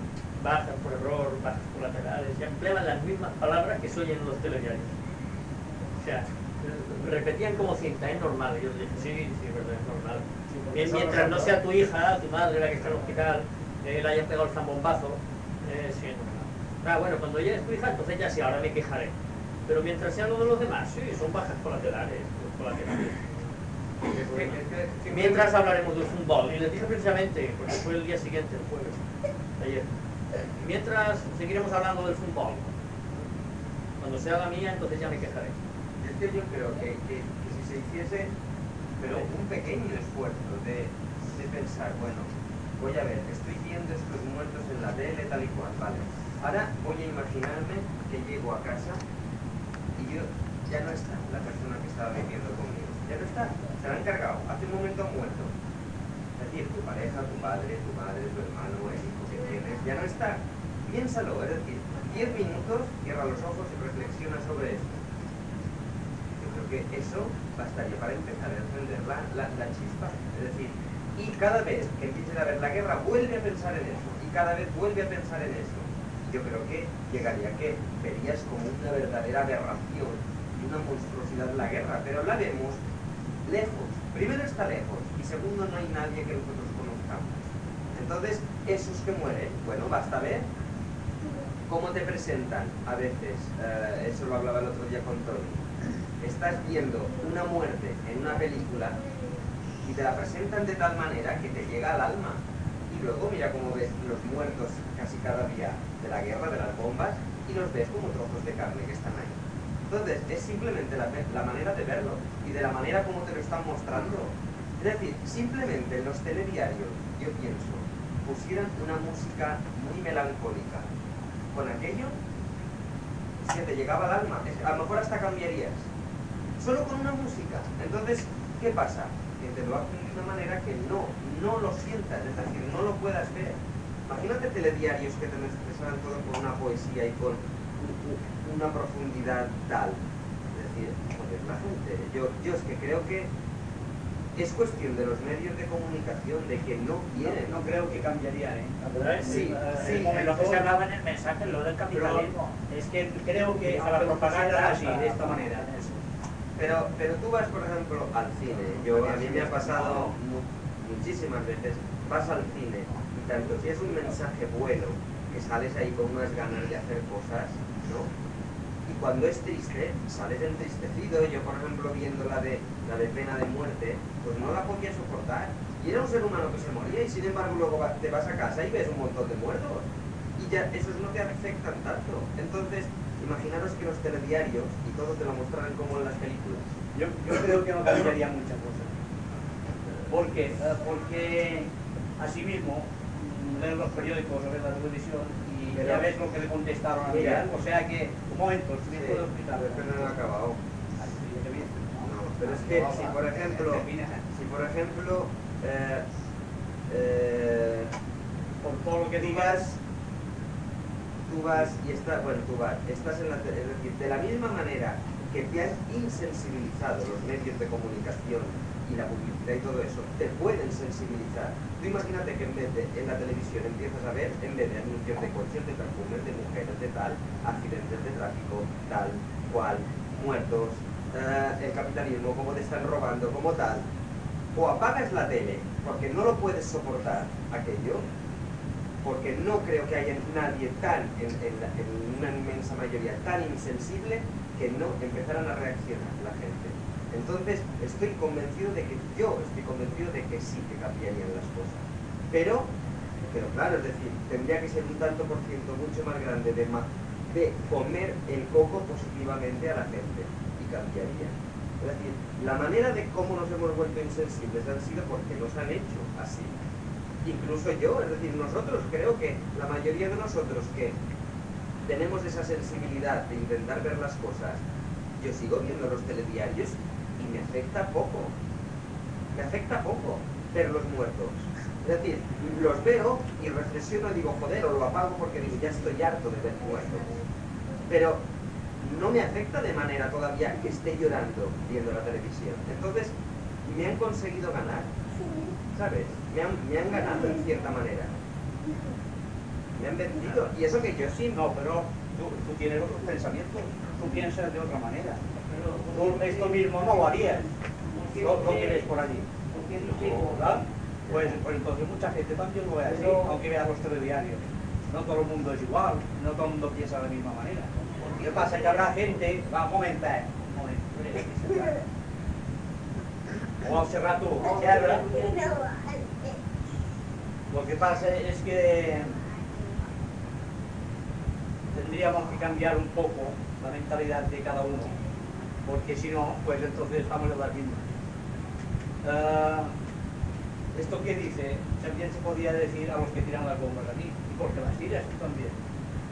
bajas por error, bajas colaterales, ya empleaban las mismas palabras que se oyen en los telediarios. O sea, repetían como cinta, es normal. Yo dije, sí, sí, es verdad, es normal. Mientras no sea tu hija, tu madre la que está en el hospital, eh, le hayan pegado el zambombazo, eh, normal. Ah, bueno, cuando ya es tu hija, entonces ya sí, ahora me quejaré. Pero mientras sea lo de los demás, sí, son bajas colaterales. colaterales. Mientras hablaremos del fútbol, y les dije precisamente, porque fue el día siguiente, el jueves, ayer. Mientras seguiremos hablando del fútbol. Cuando sea la mía, entonces ya me quejaré. Es que yo creo que si se hiciese, pero un pequeño esfuerzo de, de pensar, bueno, voy a ver, estoy viendo estos muertos en la tele tal y cual, vale. Ahora voy a imaginarme que llego a casa y yo ya no está la persona que estaba viviendo conmigo. Ya no está, se la han cargado, hace un momento ha muerto. Es decir, tu pareja, tu padre, tu madre, tu hermano, el hijo que tienes, ya no está. Piénsalo, es decir, 10 minutos, cierra los ojos y reflexiona sobre esto. Yo creo que eso bastaría para empezar a encender la, la, la chispa. Es decir, y cada vez que empieces a ver la guerra, vuelve a pensar en eso. Y cada vez vuelve a pensar en eso. Yo creo que llegaría que verías como una verdadera aberración y una monstruosidad la guerra. Pero la vemos lejos. Primero está lejos y segundo no hay nadie que nosotros conozcamos. Entonces, esos que mueren, bueno, basta ver cómo te presentan a veces, eh, eso lo hablaba el otro día con Tony, estás viendo una muerte en una película te la presentan de tal manera que te llega al alma. Y luego mira cómo ves los muertos casi cada día de la guerra, de las bombas, y los ves como trozos de carne que están ahí. Entonces, es simplemente la, la manera de verlo y de la manera como te lo están mostrando. Es decir, simplemente en los telediarios, yo pienso, pusieran una música muy melancólica. Con aquello, se te llegaba al alma. A lo mejor hasta cambiarías. Solo con una música. Entonces, ¿qué pasa? Que te lo hacen de una manera que no, no lo sientas, es decir, no lo puedas ver. Imagínate telediarios que te lo expresaran todo con una poesía y con una profundidad tal. Es decir, joder, la gente, yo, yo es que creo que es cuestión de los medios de comunicación de que no quieren. No, no creo que cambiaría, ¿eh? Sí, Eh, sí, lo que se hablaba en el mensaje, lo del capitalismo. es que creo que a la propaganda así, de esta manera. Pero, pero tú vas, por ejemplo, al cine. Yo, a mí me ha pasado mu- muchísimas veces. Vas al cine y tanto si es un mensaje bueno, que sales ahí con unas ganas de hacer cosas, ¿no? Y cuando es triste, sales entristecido. Yo, por ejemplo, viendo la de, la de pena de muerte, pues no la podía soportar. Y era un ser humano que se moría y sin embargo luego te vas a casa y ves un montón de muertos. Y ya esos no te afectan tanto. Entonces, imaginaros que los telediarios y todo te lo mostraran como en las películas. Yo, yo creo que no cambiaría muchas cosas. ¿Por qué? Eh, porque asimismo mm, lees los periódicos o ves la televisión y Pero- ya ves lo que le contestaron a. Miguel. O sea que, un momento, Sí, me puedo explicar. pero es que no he acabado. No, pero es que si por ejemplo, si por ejemplo, eh, eh, por todo lo que digas, tú vas y estás, bueno, tú vas, estás en la es decir, de la misma manera que te han insensibilizado los medios de comunicación y la publicidad y todo eso, te pueden sensibilizar. Tú imagínate que en vez de en la televisión empiezas a ver, en vez de anuncios de coches, de perfumes, de mujeres, de tal, accidentes de tráfico, tal, cual, muertos, eh, el capitalismo, cómo te están robando, como tal, o apagas la tele porque no lo puedes soportar aquello, porque no creo que haya nadie tan, en, una inmensa mayoría, tan insensible que no empezaran a reaccionar la gente. Entonces, estoy convencido de que, yo estoy convencido de que sí que cambiarían las cosas. Pero, pero claro, es decir, tendría que ser un tanto por ciento mucho más grande de, de comer el coco positivamente a la gente y cambiaría. Es decir, la manera de cómo nos hemos vuelto insensibles han sido porque nos han hecho así. Incluso yo, es decir, nosotros, creo que la mayoría de nosotros que tenemos esa sensibilidad de intentar ver las cosas, yo sigo viendo los telediarios y me afecta poco. Me afecta poco ver los muertos. Es decir, los veo y reflexiono y digo, joder, o lo apago porque digo, ya estoy harto de ver muertos. Pero no me afecta de manera todavía que esté llorando viendo la televisión. Entonces, me han conseguido ganar, ¿sabes? Me han, me han ganado en cierta manera. Me han vencido. Y eso que yo sí, No, pero tú, tú tienes otros pensamientos, tú piensas de otra manera. Tú esto mismo no lo harías, no, no quieres por allí. ¿verdad? Pues, pues entonces mucha gente también lo ve así, aunque vea los telediarios. No todo el mundo es igual, no todo el mundo piensa de la misma manera. Lo que pasa es que habrá gente, va a comentar, un momento. O hace rato, Gerra, lo que pasa es que tendríamos que cambiar un poco la mentalidad de cada uno, porque si no, pues entonces estamos en las mismas. Ah, esto que dice, también se podía decir a los que tiran las bombas aquí, ¿y por qué las tiras tú también?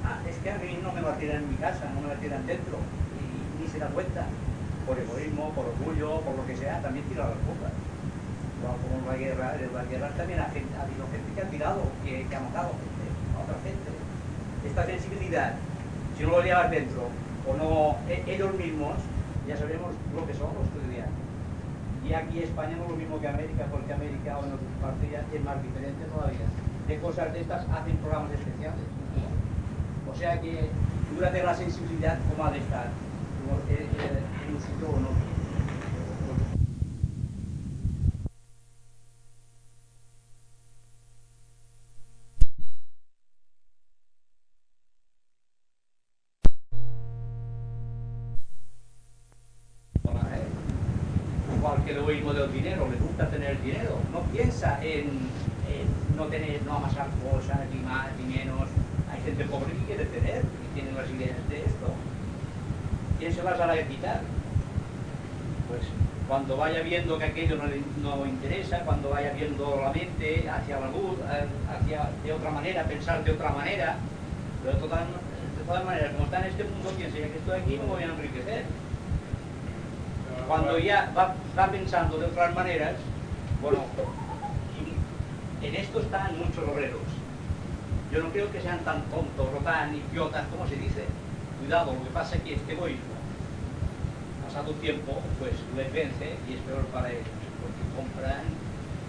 Ah, es que a mí no me las tiran en mi casa, no me las tiran dentro, y ni se da cuenta, por egoísmo, por orgullo, por lo que sea, también tiran las bombas. Como la guerra, en la guerra también ha, ha habido gente que ha tirado, que, ha matado gente, a otra gente. Esta sensibilidad, si no lo llevas dentro, o no, e- ellos mismos, ya sabemos lo que son los telediarios. Y aquí España no es lo mismo que América, porque América o en otras partes es más diferente todavía. De cosas de estas hacen programas especiales. O sea que figúrate la sensibilidad como ha de estar como, eh, eh, en un sitio o. que el egoísmo del dinero, le gusta tener dinero, no piensa en, no tener, no amasar cosas, ni más ni menos. Hay gente pobre que quiere tener y tiene las ideas de esto. ¿Quién se las hará de quitar? Pues cuando vaya viendo que aquello no le no interesa, cuando vaya viendo la mente hacia la luz, hacia de otra manera, pensar de otra manera, pero de todas, de todas maneras, como está en este mundo, piensa ya que estoy aquí me voy a enriquecer cuando ya va, pensando de otras maneras, bueno, en esto están muchos obreros. Yo no creo que sean tan tontos o tan idiotas como se dice. Cuidado, lo que pasa es que este egoísmo, pasado tiempo, pues les vence y es peor para ellos, porque compran,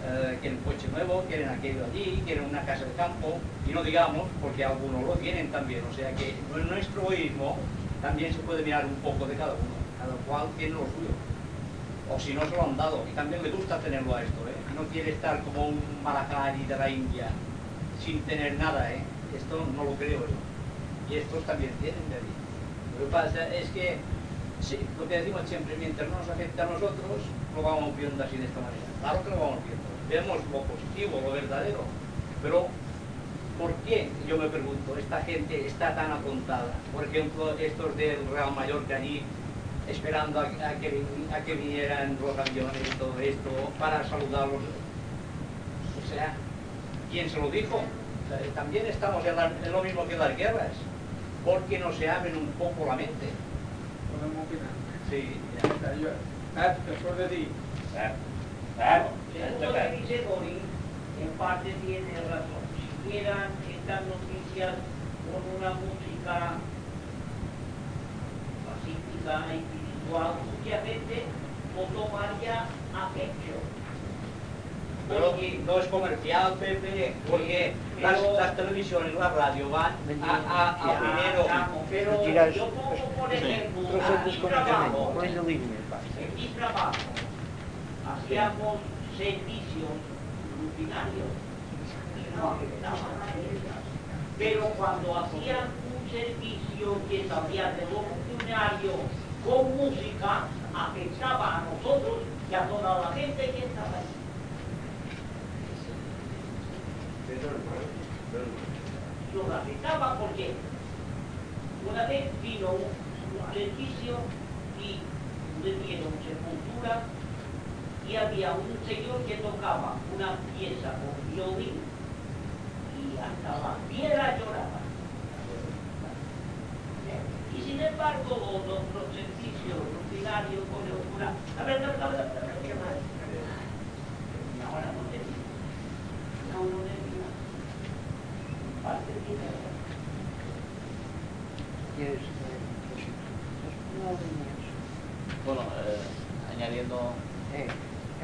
eh, quieren coche nuevo, quieren aquello allí, quieren una casa de campo, y no digamos, porque algunos lo tienen también, o sea que nuestro egoísmo también se puede mirar un poco de cada uno, cada cual tiene lo suyo o si no se lo han dado, y también le gusta tenerlo a esto, ¿eh? no quiere estar como un malacari de la India sin tener nada, ¿eh? esto no lo creo yo, y estos también tienen de ahí. Lo que pasa es que, sí, lo que decimos siempre, mientras no nos afecta a nosotros, lo vamos viendo así de esta manera, claro que lo vamos viendo, vemos lo positivo, lo verdadero, pero ¿por qué, yo me pregunto, esta gente está tan apuntada? Por ejemplo, estos del Real Mallorca allí, esperando a, a que, a que vinieran los aviones y todo esto para saludarlos. O sea, ¿quién se lo dijo? O sea, también estamos en, la- en lo mismo que las guerras, porque no se abren un poco la mente. Podemos opinar. Sí, ah, después de ti, Según lo que dice Dori, en parte tiene razón. Si vieran estas noticias con una música pacífica, espiritual, mucha gente lo tomaría a pecho. pero Porque no es comercial, Pepe, porque las, Pero- las televisiones, la radio van a, a, a estamos, pero yo pongo por ejemplo, Trozos en mi trabajo, en mi trabajo, hacíamos servicios rutinarios. Y no afectaban a ellas. Pero cuando hacían un servicio que salía de los con música, afectaba a nosotros y a toda la gente que estaba ahí. Los afectaba porque una vez vino un servicio y le dieron sepultura y había un señor que tocaba una pieza con violín y hasta la piedra lloraba. Y sin embargo, los, los, los servicios rutinarios con el cura, a ver, a ver, a ver, a ver, ¿qué más? Y ahora no digo. No. Parte. Bueno, eh, añadiendo Eh,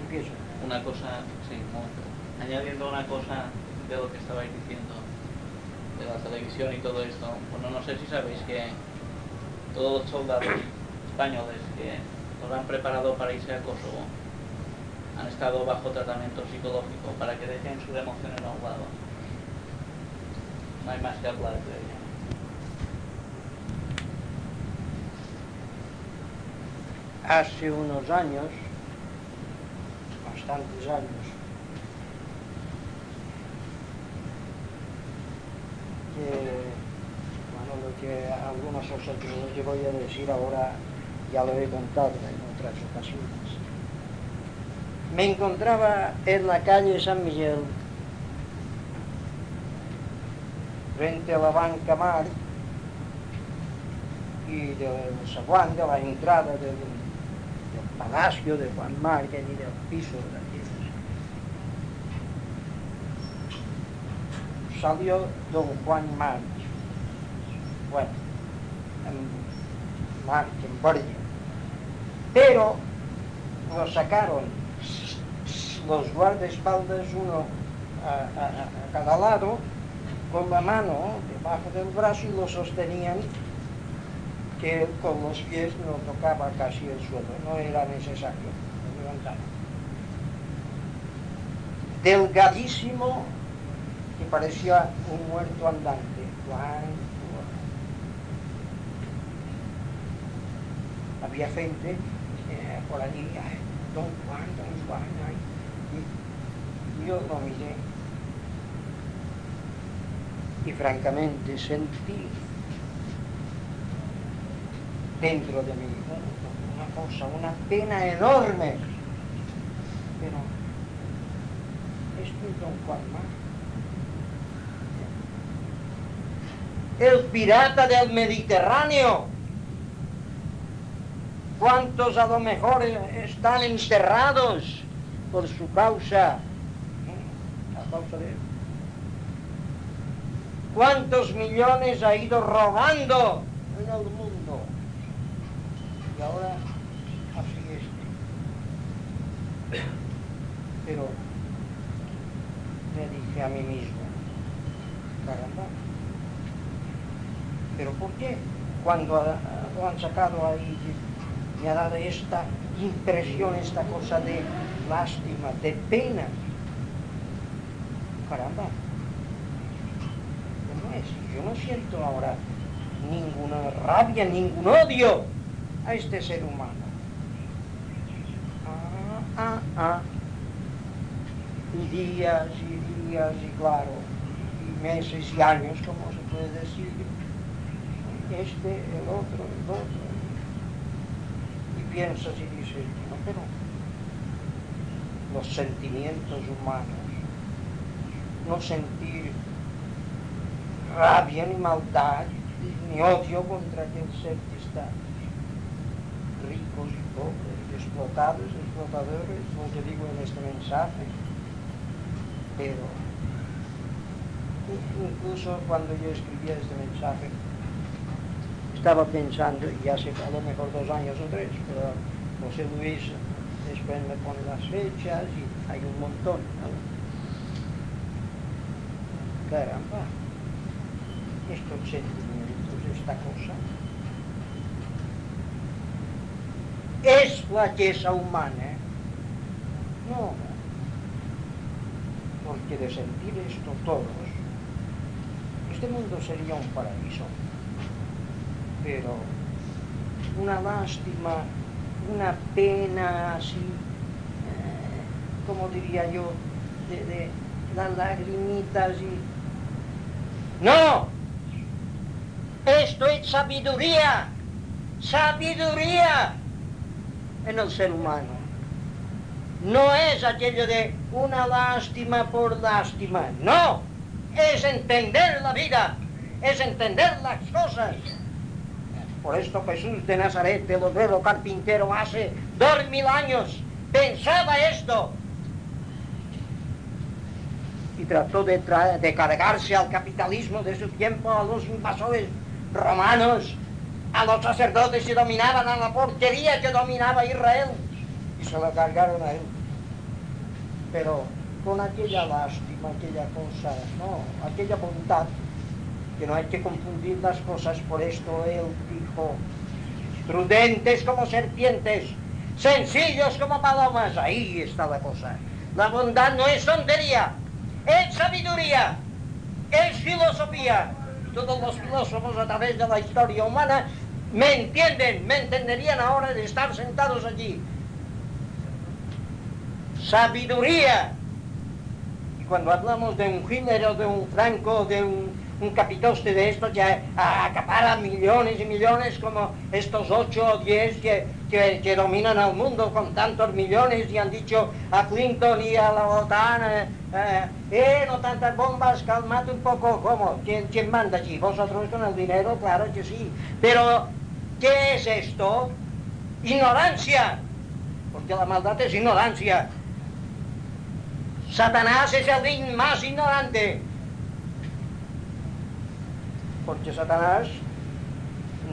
empiezo. una cosa, sí, añadiendo una cosa de lo que estabais diciendo de la televisión y todo esto. Bueno, no sé si sabéis que todos los soldados españoles que los han preparado para irse a Kosovo han estado bajo tratamiento psicológico para que dejen sus emociones a un lado. No hay más que hablar de ello. Hace unos años, bastantes años, que algunas cosas que te voy a decir ahora ya lo he contado en otras ocasiones. Me encontraba en la calle San Miguel, frente a la banca Mar y del zaguán de la entrada del, palacio de Juan Marque y del piso de aquellos. Salió don Juan Bueno, en Borja. Pero lo sacaron los guardaespaldas uno a, a- cada lado con la mano debajo del brazo y lo sostenían que con los pies no tocaba casi el suelo, no era necesario levantar. Delgadísimo, que parecía un muerto andante. Había gente eh, por allí, "Ay, don Juan, don Juan, ay". y yo lo miré y francamente sentí dentro de mí una cosa, una pena enorme. Pero esto es Don Juan. El pirata del Mediterráneo. ¿Cuántos a lo mejor están enterrados por su causa? A causa de. ¿Cuántos millones ha ido robando en el mundo? Y ahora así este. Pero me dije a mí mismo, caramba, ¿pero por qué? Cuando lo han sacado ahí, me ha dado esta impresión, esta cosa de lástima, de pena. Caramba. Yo no siento ahora ninguna rabia, ningún odio a este ser humano. Ah, ah, ah. Y días y días y claro, y meses y años, como se puede decir. Este, el otro, el otro. Y piensas y dices, no, pero los sentimientos humanos, no sentir rabia ni maldad, ni odio contra aquel ser que está ricos y pobres, explotados, explotadores, lo que digo en este mensaje. Pero in- incluso cuando yo escribía este mensaje, estaba pensando, y hace a lo mejor dos años o tres, pero José Luis después me pone las fechas y hay un montón. ¿no? Caramba, estos sentimientos, esta cosa, es flaqueza humana. ¿eh? No, porque de sentir esto todos, este mundo sería un paraíso. Pero una lástima, una pena así, eh, como diría yo, de, de las lagrimitas y... ¡No! Esto es sabiduría, sabiduría en el ser humano. No es aquello de una lástima por lástima, no. Es entender la vida, es entender las cosas. Por esto Jesús de Nazaret, el obrero carpintero, hace dos mil años pensaba esto. y trató de, de cargarse al capitalismo de su tiempo, a los invasores romanos, a los sacerdotes que dominaban, a la porquería que dominaba Israel, y se lo cargaron a él. Pero con aquella lástima, aquella cosa, no, aquella voluntad, que no hay que confundir las cosas, por esto él dijo, prudentes como serpientes, sencillos como palomas, ahí está la cosa. La bondad no es tontería, es sabiduría, es filosofía. Todos los filósofos a través de la historia humana me entienden, me entenderían ahora de estar sentados allí. Sabiduría. Y cuando hablamos de un género, de un Franco, de un un capitoste de estos que acapara millones y millones como estos ocho o diez que, que, dominan al mundo con tantos millones y han dicho a Clinton y a la OTAN, eh, eh, eh no tantas bombas, calmate un poco, ¿cómo? ¿Quién, ¿Quién manda allí? ¿Vosotros con el dinero? Claro que sí. Pero, ¿qué es esto? Ignorancia, porque la maldad es ignorancia. Satanás es el más ignorante porque Satanás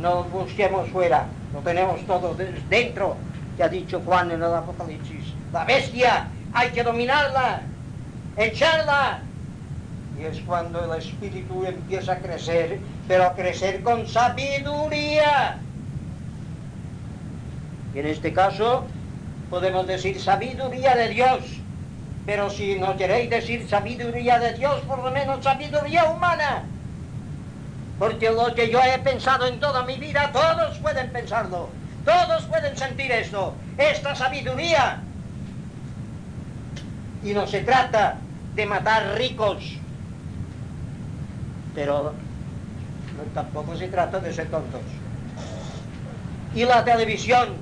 no busquemos fuera, lo tenemos todo dentro, que ha dicho Juan en el Apocalipsis. La bestia hay que dominarla, echarla. Y es cuando el espíritu empieza a crecer, pero a crecer con sabiduría. Y en este caso podemos decir sabiduría de Dios. Pero si no queréis decir sabiduría de Dios, por lo menos sabiduría humana porque lo que yo he pensado en toda mi vida, todos pueden pensarlo. Todos pueden sentir esto, esta sabiduría. Y no se trata de matar ricos, pero tampoco se trata de ser tontos. Y la televisión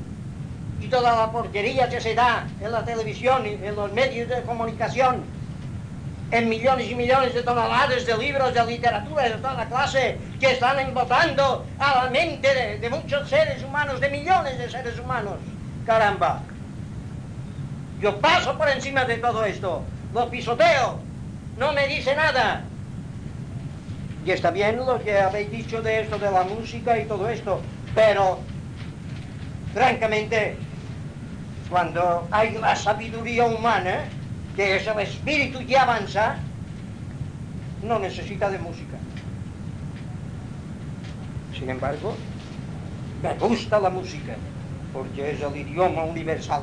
y toda la porquería que se da en la televisión y en los medios de comunicación en millones y millones de toneladas de libros de literatura de toda clase que están embotando a la mente de, muchos seres humanos, de millones de seres humanos. Caramba. Yo paso por encima de todo esto, lo pisoteo, no me dice nada. Y está bien lo que habéis dicho de esto de la música y todo esto, pero francamente, cuando hay la sabiduría humana, que es el espíritu que avanza, no necesita de música. Sin embargo, me gusta la música, porque es el idioma universal.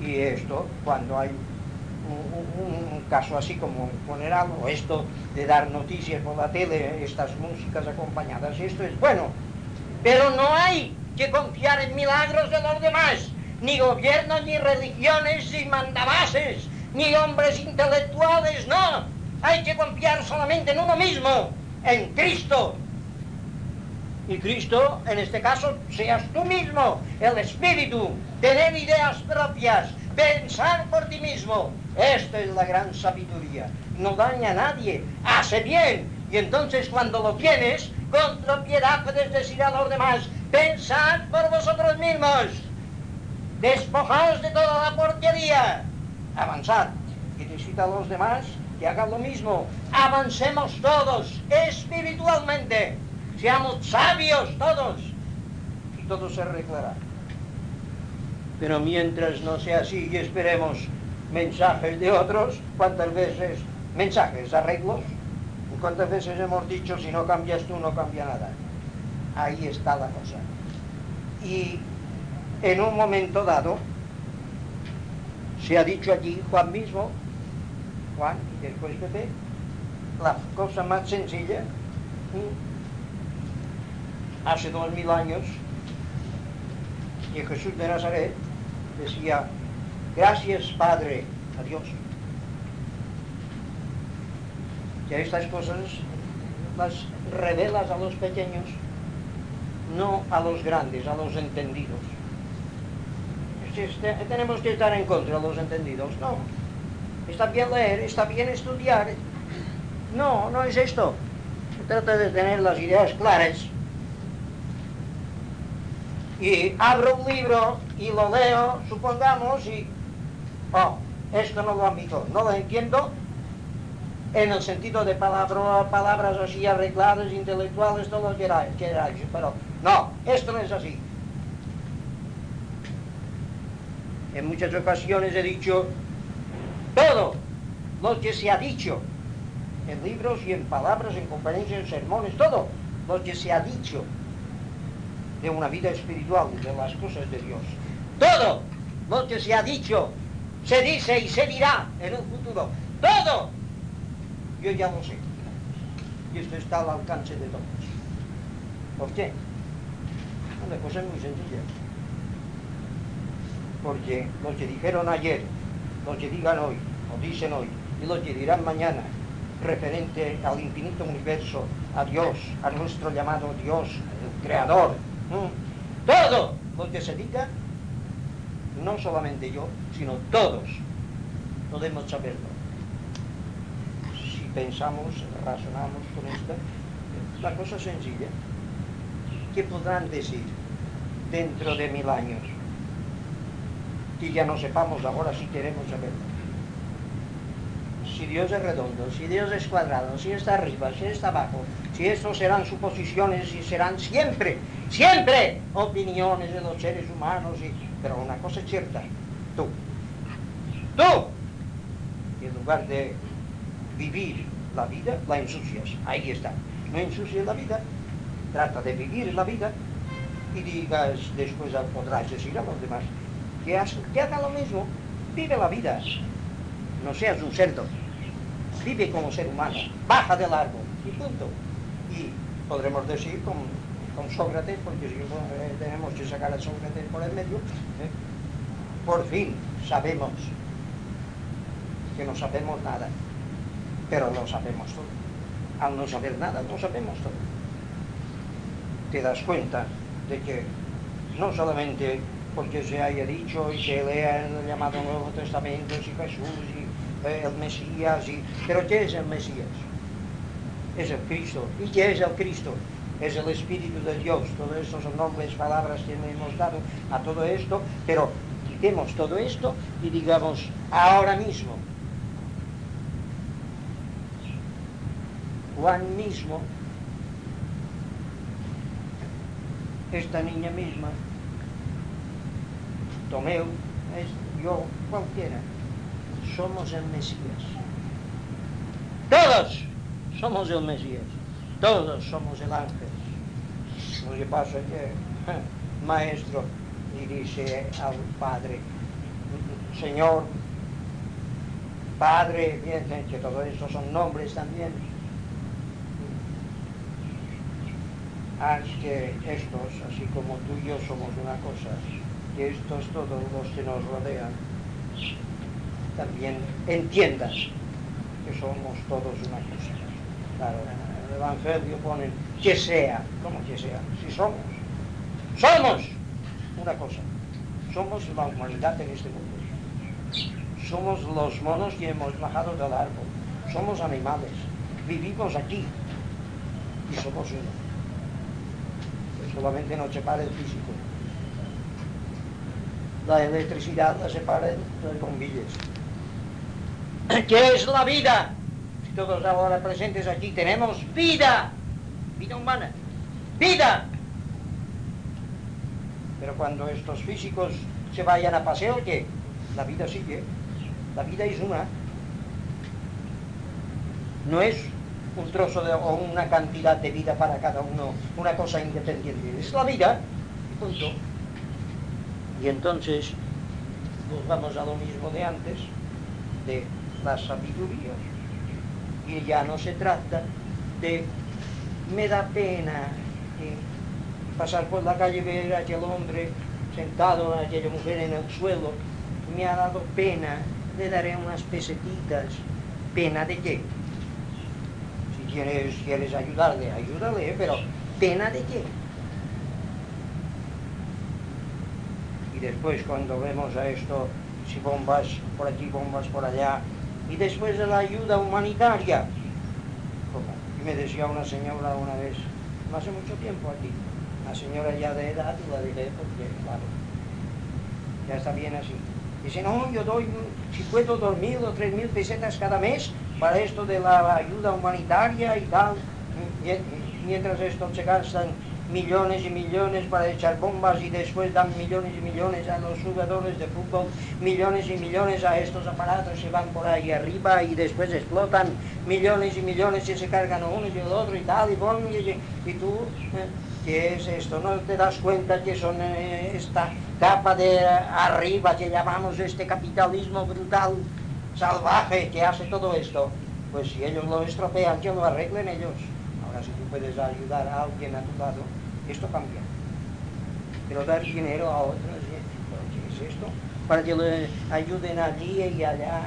Y esto, cuando hay un, caso así como un funeral, o esto de dar noticias por la tele, estas músicas acompañadas, esto es bueno. Pero no hay que confiar en milagros de los demás, ni gobiernos, ni religiones, ni mandabases, ni hombres intelectuales, no. Hay que confiar solamente en uno mismo, en Cristo. Y Cristo, en este caso, seas tú mismo, el Espíritu, tener ideas propias, pensar por ti mismo. Esta es la gran sabiduría. No daña a nadie, hace bien. Y entonces cuando lo tienes, con propiedad puedes decir a los demás, pensad por vosotros mismos. Despojaos de toda la porquería avanzar y necesita a los demás que hagan lo mismo. Avancemos todos espiritualmente, seamos sabios todos y todo se arreglará. Pero mientras no sea así y esperemos mensajes de otros, ¿cuántas veces mensajes, arreglos? ¿Cuántas veces hemos dicho si no cambias tú no cambia nada? Ahí está la cosa. Y en un momento dado, se ha dicho allí, Juan mismo, Juan y después Pepe, la cosa más sencilla, hace dos mil años, que Jesús de Nazaret decía, gracias Padre a Dios, que estas cosas las revelas a los pequeños, no a los grandes, a los entendidos tenemos que estar en contra de los entendidos. No. Está bien leer, está bien estudiar. No, no es esto. Se trata de tener las ideas claras. Y abro un libro y lo leo, supongamos, y... Oh, esto no lo admito, no lo entiendo. en el sentido de palabra, palabras así arregladas, intelectuales, todo lo que queráis, pero no, esto no es así. En muchas ocasiones he dicho todo lo que se ha dicho en libros y en palabras, en conferencias, en sermones, todo lo que se ha dicho de una vida espiritual, de las cosas de Dios. Todo lo que se ha dicho, se dice y se dirá en un futuro. Todo. Yo ya lo sé. Y esto está al alcance de todos. ¿Por qué? Una cosa muy sencilla. Porque lo que dijeron ayer, lo que digan hoy, o dicen hoy, y lo que dirán mañana, referente al infinito universo, a Dios, a nuestro llamado Dios, el Creador, todo lo que se diga, no solamente yo, sino todos podemos saberlo. Si pensamos, razonamos con esto, la cosa sencilla. ¿Qué podrán decir dentro de mil años? Que ya no sepamos ahora si queremos saberlo. Si Dios es redondo, si Dios es cuadrado, si está arriba, si está abajo, si estos serán suposiciones y serán siempre siempre opiniones de los seres humanos, y, pero una cosa es cierta, tú, tú, en lugar de vivir la vida, la ensucias, ahí está, no ensucias la vida, trata de vivir la vida y digas, después podrás decir a los demás, que, haga lo mismo, vive la vida, no seas un cerdo, vive como ser humano, baja del árbol y punto. Y podremos decir como con Sócrates, porque si eh, tenemos que sacar a Sócrates por el medio, ¿eh? por fin sabemos que no sabemos nada, pero lo sabemos todo. Al no saber nada, no sabemos todo. Te das cuenta de que no solamente porque se haya dicho y se lea en el llamado Nuevo Testamento, y Jesús y eh, el Mesías, y... pero ¿qué es el Mesías? Es el Cristo. ¿Y qué es el Cristo? es el Espíritu de Dios. Todo esto son nombres, palabras que le hemos dado a todo esto, pero quitemos todo esto y digamos ahora mismo. Juan mismo, esta niña misma, Tomeo, es yo, cualquiera, somos el Mesías. Todos somos el Mesías. Todos somos el ángel. Lo que pasa que maestro dice al padre, Señor, Padre, bien, que todo eso son nombres también. Haz que estos, así como tú y yo somos una cosa, que estos todos los que nos rodean, también entiendas que somos todos una cosa. Claro, el Evangelio pone que sea, como que sea, si somos, somos una cosa, somos la humanidad en este mundo, somos los monos que hemos bajado del árbol, somos animales, vivimos aquí y somos uno. Solamente nos separa el físico. La electricidad la separa de las bombillas. ¿Qué es la vida? todos ahora presentes aquí tenemos vida, vida humana, vida. Pero cuando estos físicos se vayan a paseo, ¿qué? La vida sigue, la vida es una. No es un trozo de, o una cantidad de vida para cada uno, una cosa independiente. Es la vida, punto. Y entonces, nos vamos a lo mismo de antes, de la sabiduría y ya no se trata de me da pena pasar por la calle y ver a aquel hombre sentado, a aquella mujer en el suelo, me ha dado pena, le daré unas pesetitas. ¿Pena de qué? Si quieres, quieres ayudarle, ayúdale, pero ¿pena de qué? Y después cuando vemos a esto, si bombas por aquí, bombas por allá, y después de la ayuda humanitaria. Como me decía una señora una vez, no hace mucho tiempo aquí, una señora ya de edad, y la diré porque, claro, ya está bien así. Dice, no, yo doy, si puedo, dos mil o tres mil pesetas cada mes, para esto de la ayuda humanitaria y tal, y- y- mientras estos se gastan millones y millones para echar bombas y después dan millones y millones a los jugadores de fútbol, millones y millones a estos aparatos que van por ahí arriba y después explotan millones y millones y se cargan unos y el otro y tal y y- y tú, eh, ¿qué es esto? ¿No te das cuenta que son eh, esta capa de arriba que llamamos este capitalismo brutal, salvaje que hace todo esto? Pues si ellos lo estropean, que lo arreglen ellos. Ahora si tú puedes ayudar a alguien a tu lado, esto cambia. Pero dar dinero a otros, ¿eh? ¿pero ¿qué es esto? Para que le ayuden allí y allá.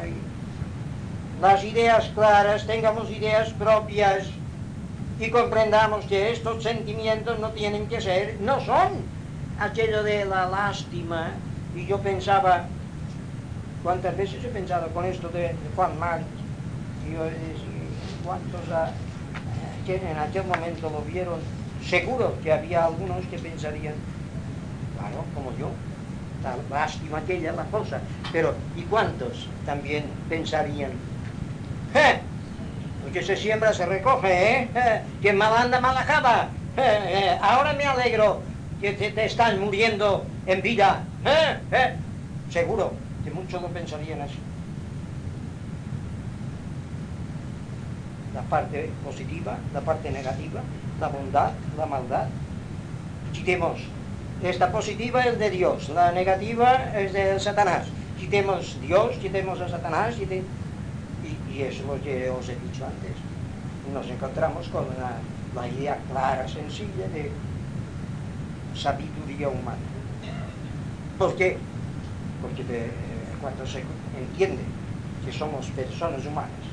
Las ideas claras, tengamos ideas propias y comprendamos que estos sentimientos no tienen que ser, no son aquello de la lástima. Y yo pensaba, ¿cuántas veces he pensado con esto de, Juan Marx? Y yo, eh, ¿Cuántos que en aquel momento lo vieron? Seguro que había algunos que pensarían, claro, como yo, la lástima aquella, la cosa. Pero, ¿y cuántos también pensarían? ¡Eh! Lo que se siembra se recoge, ¿eh? ¡Eh! Quien mal anda, mal acaba. ¡Eh! ¡Eh! Ahora me alegro que te, te están muriendo en vida. ¡Eh! Seguro que muchos lo pensarían así. La parte positiva, la parte negativa, la bondad, la maldad. Quitemos esta positiva es de Dios, la negativa es de Satanás. Quitemos Dios, quitemos a Satanás y, eso es lo que os he dicho antes. Nos encontramos con la, idea clara, sencilla de sabiduría humana. ¿Por qué? Porque de- cuando se entiende que somos personas humanas,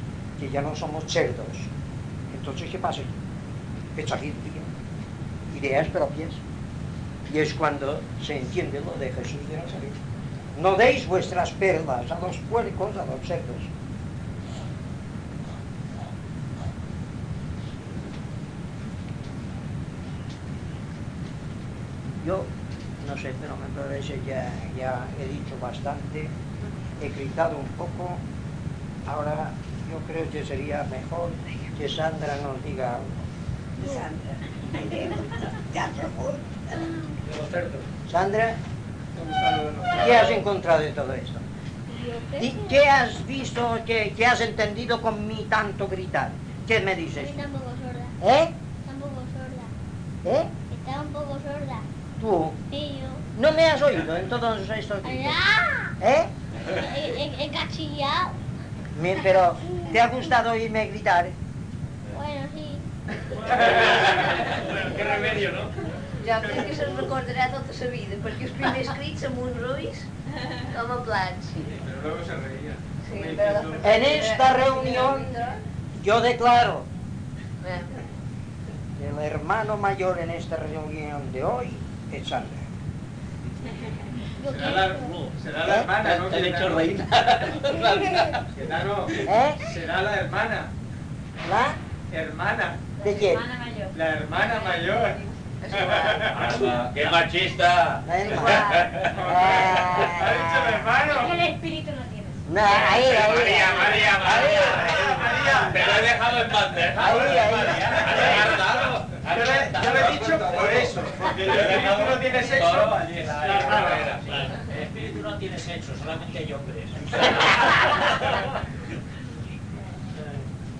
que ya no somos cerdos, entonces ¿qué pasa? Pensamiento, ideas propias. Y es cuando se entiende lo de Jesús de Nazaret. No deis vuestras perlas a los puercos, a los cerdos. Yo, no sé, pero me parece ya, ya he dicho bastante, he gritado un poco, ahora yo creo que sería mejor que Sandra nos diga algo. Sandra, ¿qué has encontrado de todo esto? ¿Y qué has visto, qué, qué has entendido con mi tanto gritar? ¿Qué me dices? Está un poco sorda. ¿Eh? Está un poco sorda. ¿Eh? Está un poco sorda. ¿Tú? Sí, yo. ¿No me has oído en todos estos gritos? ¡Ah! ¿Eh? He, he, he cachillado. Pero, ¿te ha gustado oírme gritar? Bueno, sí. Qué remedio, ¿no? Jo crec que se'n recordarà tota sa vida, perquè els primers crits amb uns ruis com a plats. Pero luego se reía. Sí, però En esta reunión yo declaro Eh, que el hermano mayor en esta reunión de hoy es Sandra. Será la, será la hermana, ¿no? Te he reina. ¿Eh? será la hermana. ¿La? Hermana. ¿De quién? La hermana mayor. ¡Qué machista! El hermano. El espíritu no tienes. No, ahí, ahí. María, María, María. María. Te lo he dejado en bandeja. Ahí, ahí. Yo le, acertado. yo le he dicho por eso, porque el espíritu no tiene sexo. El espíritu no tiene sexo, solamente hay hombres.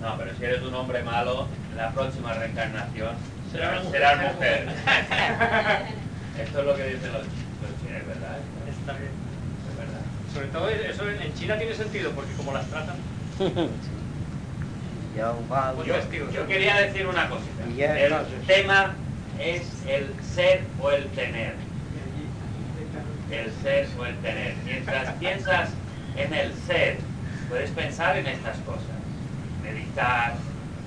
No, pero si eres un hombre malo, la próxima reencarnación Será mujer. Esto es lo que dicen los, los chinos, ¿verdad? Es verdad. Sobre todo eso en China tiene sentido, porque como las tratan, pues Yo, yo quería decir una cosita. El tema es el ser o el tener. El ser o el tener. Mientras piensas en el ser, puedes pensar en estas cosas. Meditar,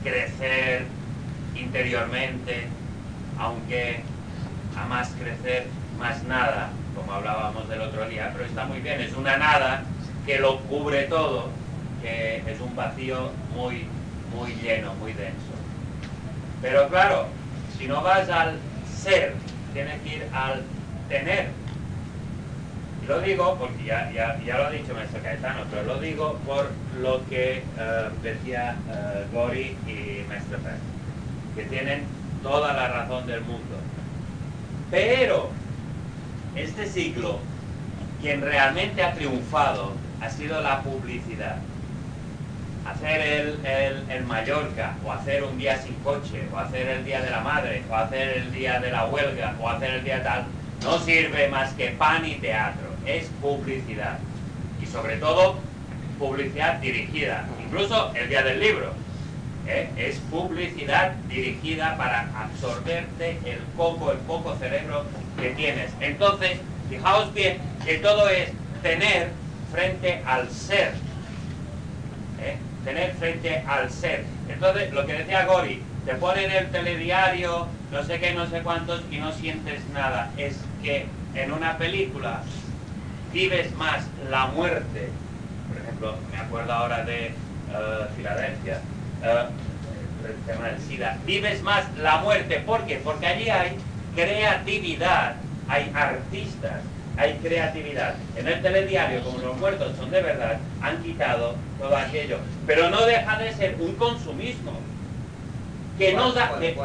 crecer interiormente, aunque a más crecer, más nada, como hablábamos del otro día, pero está muy bien, es una nada que lo cubre todo, que es un vacío muy, muy lleno, muy denso. Pero claro, si no vas al ser, tienes que ir al tener. Y lo digo porque ya, ya, ya lo ha dicho Maestro Caetano, pero lo digo por lo que eh, decía eh, Gori y Maestro Pérez, que tienen toda la razón del mundo. Pero este siglo, quien realmente ha triunfado ha sido la publicidad. Hacer el, el- el Mallorca, o hacer un día sin coche, o hacer el día de la madre, o hacer el día de la huelga, o hacer el día tal, no sirve más que pan y teatro, es publicidad. Y sobre todo, publicidad dirigida, incluso el día del libro. ¿eh? Es publicidad dirigida para absorberte el poco, el poco cerebro que tienes. Entonces, fijaos bien que todo es tener frente al ser. ¿eh? Tener frente al ser. Entonces, lo que decía Gori, te ponen el telediario, no sé qué, no sé cuántos, y no sientes nada. Es que en una película vives más la muerte. Por ejemplo, me acuerdo ahora de eh, Filadelfia, eh, el tema del SIDA. Vives más la muerte. ¿Por qué? Porque allí hay creatividad, hay artistas, hay creatividad. En el telediario, como los muertos son de verdad, han quitado todo aquello. Pero no deja de ser un consumismo que no ¿Cuál, da... de-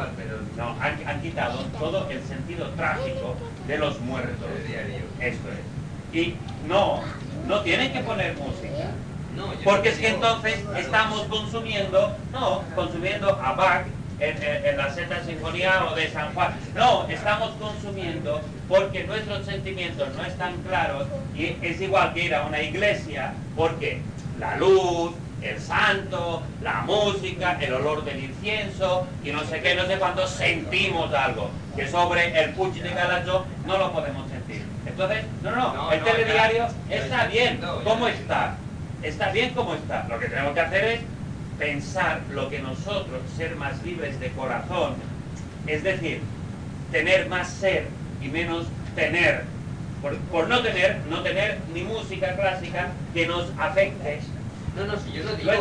no, han, han quitado todo el sentido trágico de los muertos. Esto es. Y no, no tienen que poner música. Porque es que entonces estamos consumiendo, no, consumiendo a Bach en, en- en la Sexta Sinfonía o de San Juan. No, estamos consumiendo porque nuestros sentimientos no están claros y es igual que ir a una iglesia porque la luz, el santo, la música, el olor del incienso y no sé qué, no sé cuánto sentimos algo que sobre el Puig de Galacho no lo podemos sentir. Entonces, no, no, No, el no, telediario ya, ya está bien, ya. ¿cómo está? Está bien como está. Lo que tenemos que hacer es pensar lo que nosotros, ser más libres de corazón, es decir, tener más ser y menos tener. Por, por no tener, no tener ni música clásica que nos afecte. No, no, si yo no digo...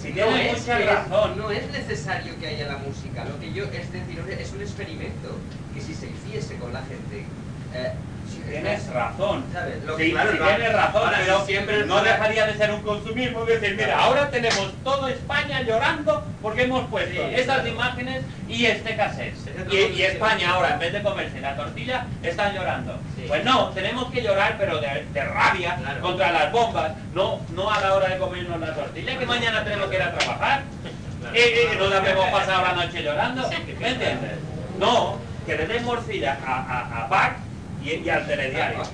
Si tienes mucha razón. No es necesario que haya la música, lo que yo, es decir, es un experimento que si se hiciese con la gente... eh, si Tienes razón. ¿Sabes? Lo Sí, claro, no, tienes razón, ahora, pero si siempre no dejaría de ser un consumismo decir, mira, ahora tenemos toda España llorando porque hemos puesto Sí, claro. imágenes y este cassette. Y, España ahora, en vez de comerse la tortilla, están llorando. Sí. Pues no, tenemos que llorar, pero de, de rabia contra las bombas, no, no a la hora de comernos la tortilla, que mañana tenemos que ir a trabajar. Nos habremos pasado la noche llorando, ¿me entiendes? No, que le den morcilla a, a, a Bach y, y al telediario.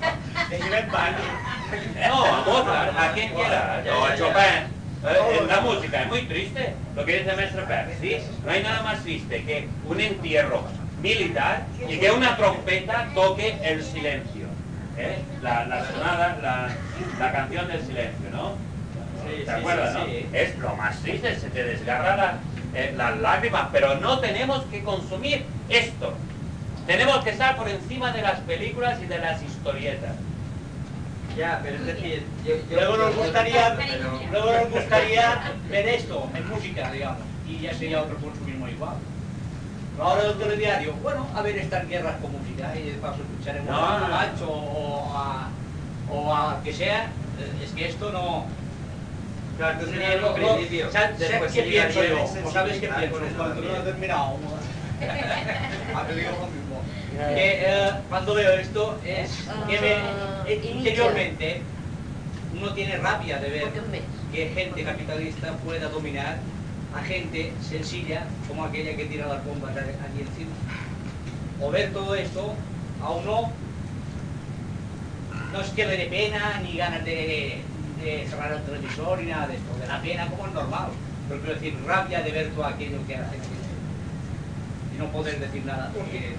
No, a Mozart, a quien quiera, o a Chopin. Eh, la música es muy triste, lo que dice Maestro Pérez, ¿sí? No hay nada más triste que un entierro militar y que una trompeta toque el silencio. ¿eh? La, la sonada, la, la canción del silencio, ¿no? Sí, ¿Te acuerdas, sí, no? Es lo más triste, se te desgarra la- eh, las lágrimas, pero no tenemos que consumir esto. Tenemos que estar por encima de las películas y de las historietas. Ya, pero es decir, yo... yo Luego nos gustaría, pero- luego nos gustaría ver esto en música, digamos, y ya sería otro consumismo igual. Pero ahora el telediario, bueno, a ver estas guerras con música y de paso escuchar en No, no, no. Macho o a, o a que sea, eh, es que esto no... Claro, Eh, sería no, no, principio. ¿sabes Después qué sería pienso yo? sensibilizar ¿O sabes qué pienso? Cuando no he también. terminado. Que eh, cuando veo esto es que me, eh, interiormente uno tiene rabia de ver que gente capitalista pueda dominar a gente sencilla como aquella que tira las bombas aquí encima. O ver todo esto, a uno no es que le dé pena ni ganas de, de cerrar el televisor ni nada de esto, le da pena como es normal, pero quiero decir rabia de ver todo aquello que hace y no poder decir nada porque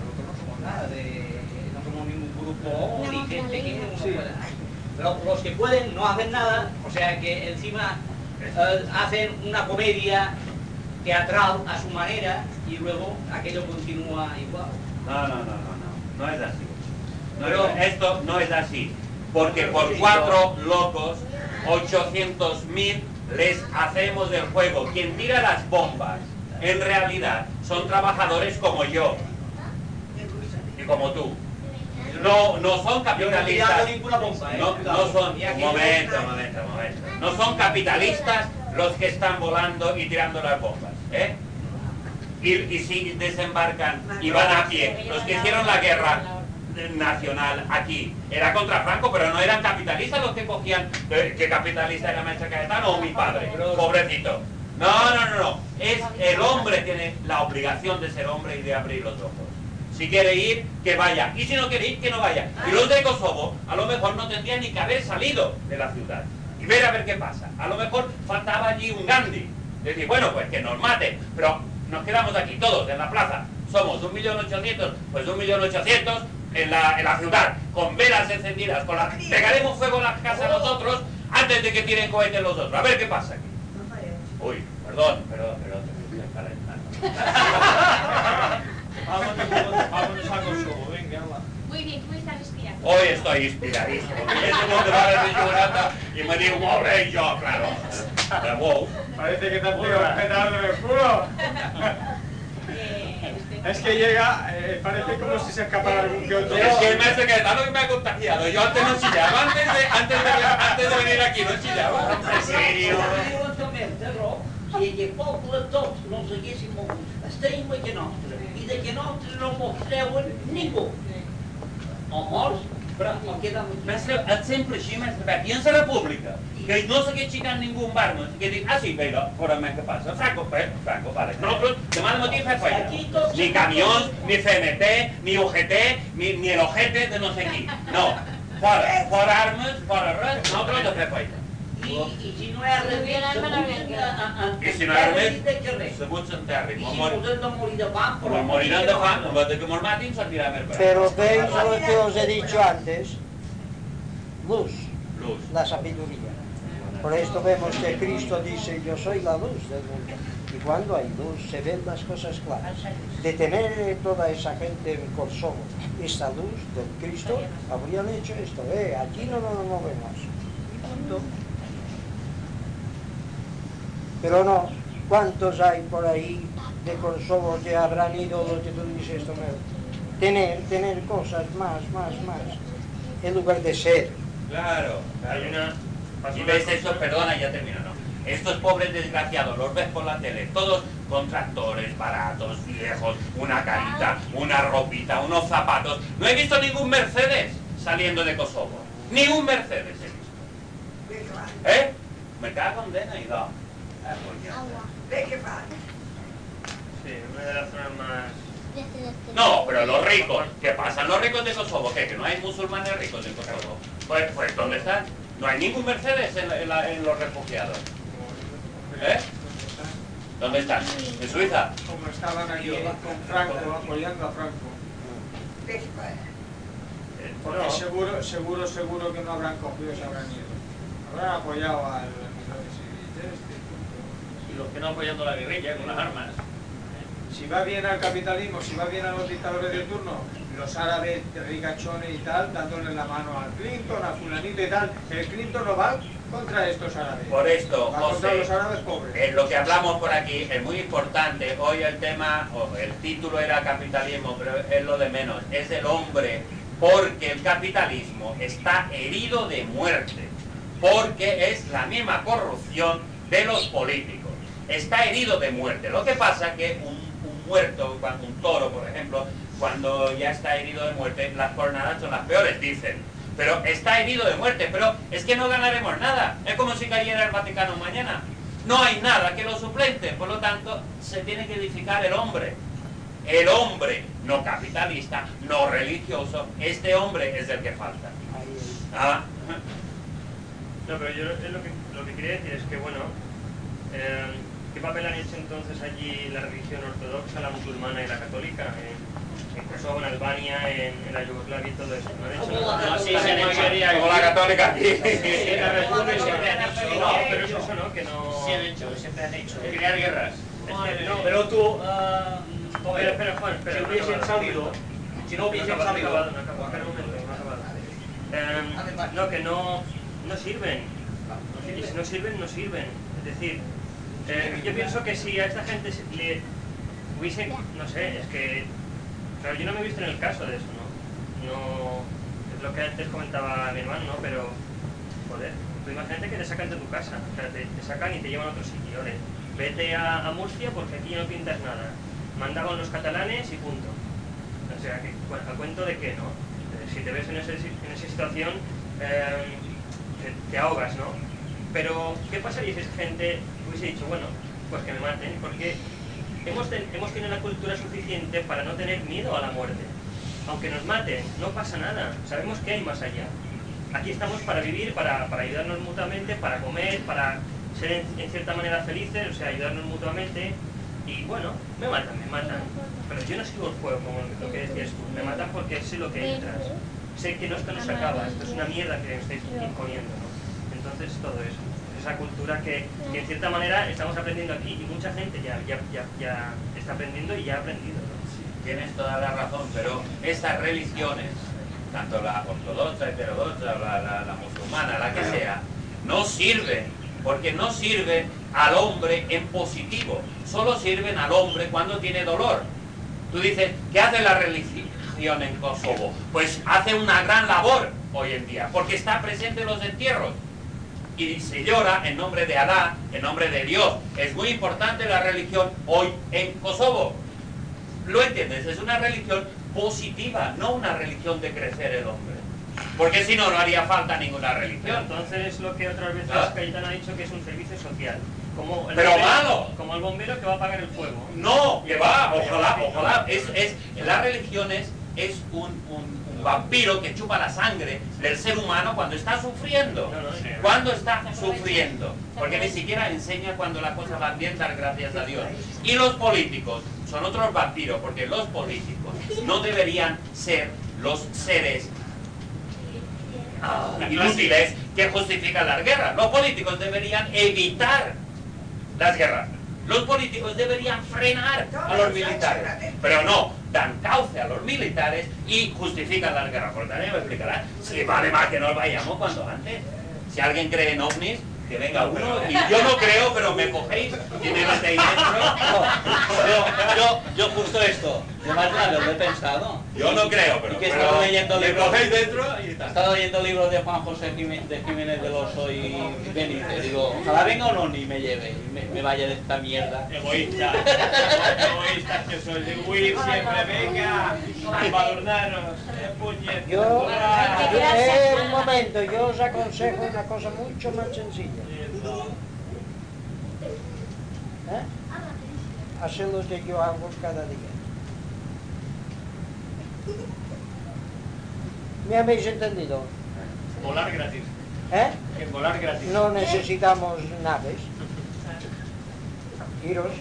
nada, de, no somos ningún grupo ni gente que Sí. pueda. Pero los que pueden no hacen nada, o sea que encima eh, hacen una comedia teatral a su manera y luego aquello continúa igual. No, no, no, no, no, no es así. No Pero- es- esto no es así. Porque por cuatro locos, 800.000 les hacemos el juego. Quien tira las bombas, en realidad, son trabajadores como yo como tú. no, no son capitalistas. eh. No, son, Y aquí- un momento, un momento, un momento. No son capitalistas los que están volando y tirando las bombas, ¿eh? Y, y si desembarcan y van a pie, los que hicieron la guerra nacional aquí, era contra Franco, pero no eran capitalistas los que cogían, eh, ¿qué capitalista era Maestro Cayetano o mi padre? Pobrecito. No, no, no, no. Es el hombre tiene la obligación de ser hombre y de abrir los ojos. Si quiere ir, que vaya. Y si no quiere ir, que no vaya. Y los de Kosovo, a lo mejor no tendrían ni que haber salido de la ciudad. Y ver a ver qué pasa. A lo mejor faltaba allí un Gandhi. Decir, bueno, pues que nos maten. Pero nos quedamos aquí todos en la plaza. Somos un millón ochocientos, pues un millón ochocientos en la, en la ciudad, con velas encendidas, con la... pegaremos fuego en las casas nosotros antes de que tiren cohetes los otros. A ver qué pasa aquí. Uy, perdón, estoy calentando. Vámonos, vámonos a Kosovo, venga, va. Muy bien, ¿cómo estás inspirado? Hoy estoy inspiradísimo. Y ese mundo va de llorando y me digo, rey, yo, claro. Pero, wow. Parece que te un petardo en el culo. Es que llega, eh, parece como si se escapara algún que otro. Es que el maestro Cayetano que me ha contagiado. Yo antes no chillaba, antes de, antes de, antes de venir aquí no chillaba. En serio. Diretamente, no? Si el poble tots no s'haguessin mogut, estem a que nostre, i de que nostre no mos creuen ningú. O morts, però o quedam aquí. Mestre, et sempre així, mestre en la república, que no s'hagués xicat ningú en bar, no? que dic, ah sí, però, però què passa? Franco, pues, Franco, vale. Nosaltres, demà al matí fem feina. Ni camions, ni CMT, ni UGT, ni, ni el ojete de no sé qui. No. Fora, fora armes, fora res, nosaltres de fer feina. No hi ha res de carrer. més, se pot s'enterri. I si mos hem de morir de fam, Però moriran de fam, en vez de que mos matin, sortirà més bé. Pero veis lo que os he dicho antes, luz, Luz. la sabiduría. Por esto vemos que Cristo dice, yo soy la luz del mundo. Y cuando hay luz se ven las cosas claras. De tener toda esa gente en Kosovo, esta luz del Cristo, habrían hecho esto, eh, aquí no nos movemos. Y punto. Pero no, ¿cuántos hay por ahí de Kosovo que habrán ido lo que tú dices esto? no? Tener, tener cosas más, más, más, en lugar de ser. Claro. Hay una... Y ves eso, perdona, ya termino, ¿no? Estos pobres desgraciados, los ves por la tele, todos con tractores baratos, viejos, una carita, una ropita, unos zapatos. No he visto ningún Mercedes saliendo de Kosovo. Ni un Mercedes he visto. ¿Eh? Me cago en dena y da. Sí, una de las zonas más... No, pero los ricos, ¿qué pasa? Los ricos de Kosovo, ¿qué? Que no hay musulmanes ricos en Kosovo. Pues, pues ¿dónde están? No hay ningún Mercedes en, la- en la- en los refugiados. ¿Eh? ¿Dónde están? ¿En Suiza? Como estaban allí con Franco, apoyando a Franco. Porque seguro, seguro, seguro que no habrán cogido, se habrán ido. Habrán apoyado al al civil este. Y los que no apoyando la guerrilla con las armas. Si va bien al capitalismo, si va bien a los dictadores de turno, los árabes ricachones y tal, dándole la mano al Clinton, a fulanito y tal, el Clinton no va contra estos árabes. Por esto, va contra los árabes pobres. en lo que hablamos por aquí es muy importante. Hoy el tema, o el título era capitalismo, pero es lo de menos. Es el hombre, porque el capitalismo está herido de muerte, porque es la misma corrupción de los políticos. Está herido de muerte. Lo que pasa que un, un muerto, un toro, por ejemplo, cuando ya está herido de muerte, las jornadas son las peores, dicen. Pero está herido de muerte, pero es que no ganaremos nada. Es como si cayera el Vaticano mañana. No hay nada que lo suplente, por lo tanto, se tiene que edificar el hombre. El hombre, no capitalista, no religioso, este hombre es el que falta. Ah, No, pero yo es lo que, lo que quería decir es que, bueno, eh, ¿qué papel han hecho entonces allí la religión ortodoxa, la musulmana y la católica? En, en Kosovo, en Albania, en, en la Yugoslavia y todo eso. ¿No han hecho nada? No, sí, se han hecho. como la católica aquí. Sí, la resumen siempre han hecho. No, pero es eso, ¿no? Que no... Sí han hecho, siempre han hecho. Crear guerras. Es que no, Pero tú, ah, Espera, espera, Juan, espera. si no hubiesen salido, si no hubiesen salido, No. Eh, que no, no sirven. Y si no sirven, no sirven. Es decir, eh, yo pienso que si a esta gente le hubiesen, no sé, es que, claro, yo no me he visto en el caso de eso, ¿no? No, que antes comentaba mi hermano, ¿no? Pero, joder, tú imagínate que te sacan de tu casa, o sea, te, sacan y te llevan a otro sitio, ¿vale? Vete a, a Murcia porque aquí no pintas nada. Manda con los catalanes y punto. O sea, que, bueno, al cuento de qué, ¿no? Eh, si te ves en, ese- en esa situación, eh, te ahogas, ¿no? Pero, ¿qué pasaría si esa gente hubiese dicho, bueno, pues que me maten? Porque hemos, hemos tenido la cultura suficiente para no tener miedo a la muerte. Aunque nos maten, no pasa nada. Sabemos que hay más allá. Aquí estamos para vivir, para, para ayudarnos mutuamente, para comer, para ser en, cierta manera felices, o sea, ayudarnos mutuamente. Y bueno, me matan, me matan. Pero yo no sigo el fuego, como lo que decías tú. Me matan porque sé lo que entras. Sé que no, esto no acaba, esto es una mierda que me estáis imponiendo. Entonces, todo eso. Esa cultura que, que en cierta manera estamos aprendiendo aquí y mucha gente ya, ya, ya, ya está aprendiendo y ya ha aprendido, ¿no? Tienes toda la razón, pero estas religiones, tanto la ortodoxa, heterodoxa, la, la- la musulmana, la que sea, no sirven, porque no sirven al hombre en positivo, solo sirven al hombre cuando tiene dolor. Tú dices, ¿qué hace la religión en Kosovo? Pues hace una gran labor hoy en día, porque está presente en los entierros. Y se llora en nombre de Alá, en nombre de Dios. Es muy importante la religión hoy en Kosovo. ¿Lo entiendes? Es una religión positiva, no una religión de crecer el hombre. Porque si no, no haría falta ninguna religión. entonces lo que otras veces ¿Ah? Cayetano ha dicho que es un servicio social. Como el Pero bombero- malo. Como el bombero que va a apagar el fuego. No, que va, ojalá, ojalá. Es, es, las religiones es un- un vampiro que chupa la sangre del ser humano cuando está sufriendo. Cuando está sufriendo. Porque ni siquiera enseña cuando la cosa va bien dar gracias a Dios. Y los políticos son otros vampiros, porque los políticos no deberían ser los seres ah, inútiles que justifican las guerras. Los políticos deberían evitar las guerras. Los políticos deberían frenar a los militares, pero no, dan cauce a los militares y justifican las guerras. Porque también me explicarán, si vale más que nos vayamos cuando antes. Si alguien cree en ovnis, que venga uno, y yo no creo, pero me cogéis y me metéis dentro. Yo, yo, yo justo esto, de más grande lo he pensado. Yo no creo, pero, Y que he pero estado leyendo libros. dentro y He tal. estado leyendo libros de Juan José Jimé- de Jiménez del Oso y Benítez. Digo, ojalá venga o no ni me lleve y me, me vaya de esta mierda. Egoísta, egoísta que soy de huir siempre, venga, eh, puñet. Yo, yo- eh, un momento, yo os aconsejo una cosa mucho más sencilla. ¿Eh? Hacer lo que yo hago cada día. ¿Me habéis entendido? Volar gratis. ¿Eh? Que volar gratis. No necesitamos naves. Iros,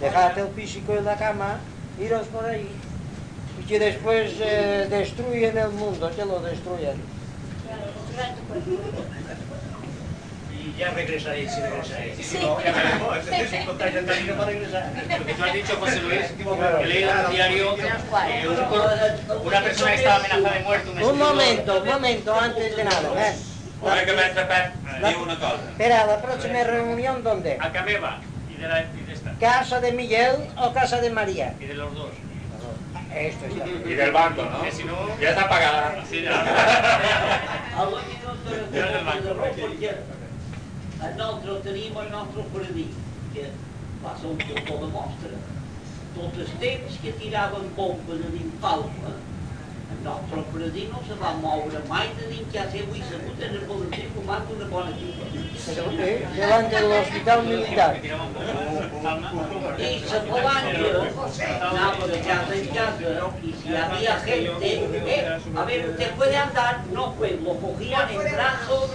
dejad el físico en la cama, iros por ahí. Y que después eh, destruyen el mundo, que lo destruyan. Y ya regresaréis, sí regresaréis. Sí. No, ya veremos, entonces encontráis el camino para regresar. Lo que tú has dicho, José Luis, he leído en un diario que un- una persona que estaba amenazada de muerte, un Un momento, un momento, antes de nada. ¿eh? Oye, que me Pep, digo una cosa. Espera, la próxima reunión, ¿dónde? A Cameva y de, la, y de esta. ¿Casa de Miguel o casa de María? Y de los dos. Esto está. Y del banco, ¿no? Que si no... Ya está pagada. Sí, ya. que va ser un poco de mostra. Tots els temps que tiraven bombes a dins Palma, el nostre predí no se va moure mai de dins casa i avui segut en el boletín fumant una bona xupa. Pero, eh, delante del hospital militar. Y se falange andaba de casa en casa y si había gente, eh, a ver, usted puede andar, no pues, lo cogían en brazos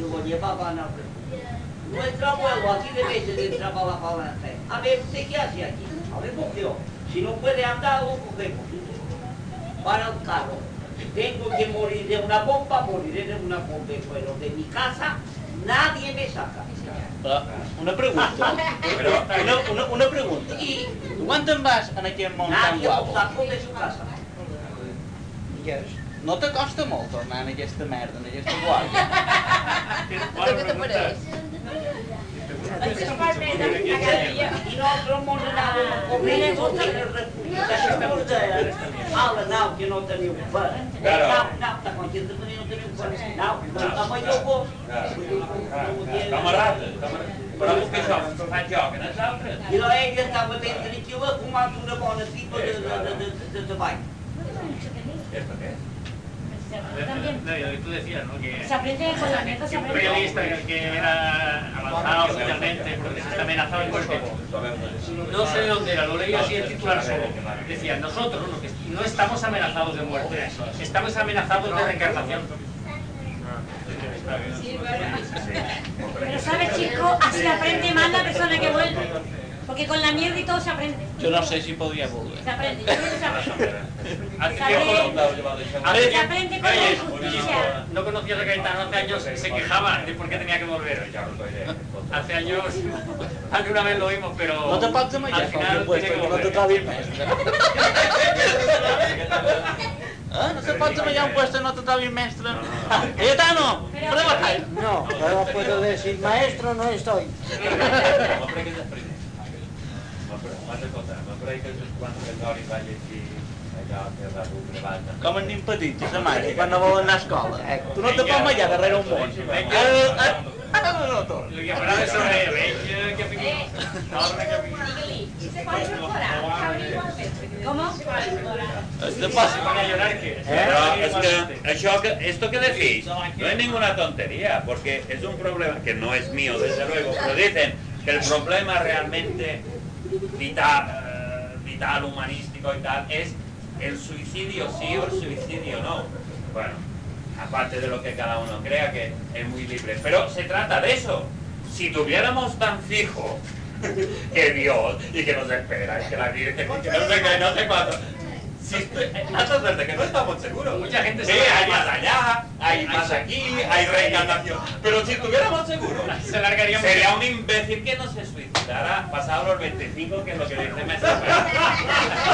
y lo llevaban a Nuestro abuelo así de veces entraba a la falange. A ver, ¿usted qué hace aquí? A ver, cogió. Si no puede andar, lo cogemos. Para el carro. Tengo que morir de una bomba, moriré de una bomba, pero de mi casa nadie me saca. Però, una pregunta. Però- Una, una, una pregunta. Y Tu quan te'n vas en aquest món tan nadie guapo? de su casa. Yes. No te costa molt tornar en aquesta merda, en aquesta guàrdia? ¿Qué te parece? Y nosotros hemos dado corriendo en el refugio. Fala, não, que não teniu fã. Claro. Não, não, está consciente que no teniu fã. Não, no, também eu vou. Camarada, camarada. Però vostè això, fa joc en els altres. I la ella estava ben tranquil·la fumant una bona pipa de, de, de, de, de tabac. ¿Esto qué es? También. No, y tú decías, ¿no? Que Se aprende con la mierda, se que un aprende. periodista que- era avanzado socialmente porque se está amenazado en muerte. No sé de dónde era, lo leí así el titular solo. Decía, nosotros no, estamos amenazados de muerte, estamos amenazados de reencarnación. Pero sabes, chico, así aprende más la persona que vuelve. Porque con la mierda y todo se aprende. Yo no sé si podría volver. Se aprende, yo creo que se aprende. Hace Oye, injusticia. no conocía a Cayetano hace años, se quejaba de por qué tenía que volver. Hace años, alguna vez lo oímos, pero No te al final tiene que no volver. Ah, no se pot treballar un puesto y no te cabe el mestre. Cayetano, prueba. No, pero puedo decir, maestro no estoy. M'aprè que després. M'aprè que quan el Dori va llegir allò que va dur banda. Com en nen petit, sa mare, quan no volen anar a escola. Tu no te pots mallar darrere un món. Ara, ara no, no, tot. Li parlava sobre veig que fiqui... Torna que fiqui... ¿Cómo? Te pasa. Se pone a llorar que... Pero es que, això que, esto que decís no es ninguna tontería, porque es un problema que no es mío, desde luego, pero dicen que el problema realmente vital, eh, vital, humanístico y tal, es el suicidio sí o el suicidio no. Bueno, aparte de lo que cada uno crea que es muy libre, pero se trata de eso. Si tuviéramos tan fijo que Dios y que nos espera y que la Virgen no sé qué. Si estoy, tanta suerte que no estamos seguros. Mucha gente Sí, se hay más allá, hay más aquí, hay reencarnación. Pero si estuviéramos seguros, Se largaría sería un imbécil que no se suicidara pasado los 25, que es lo que dice Messi.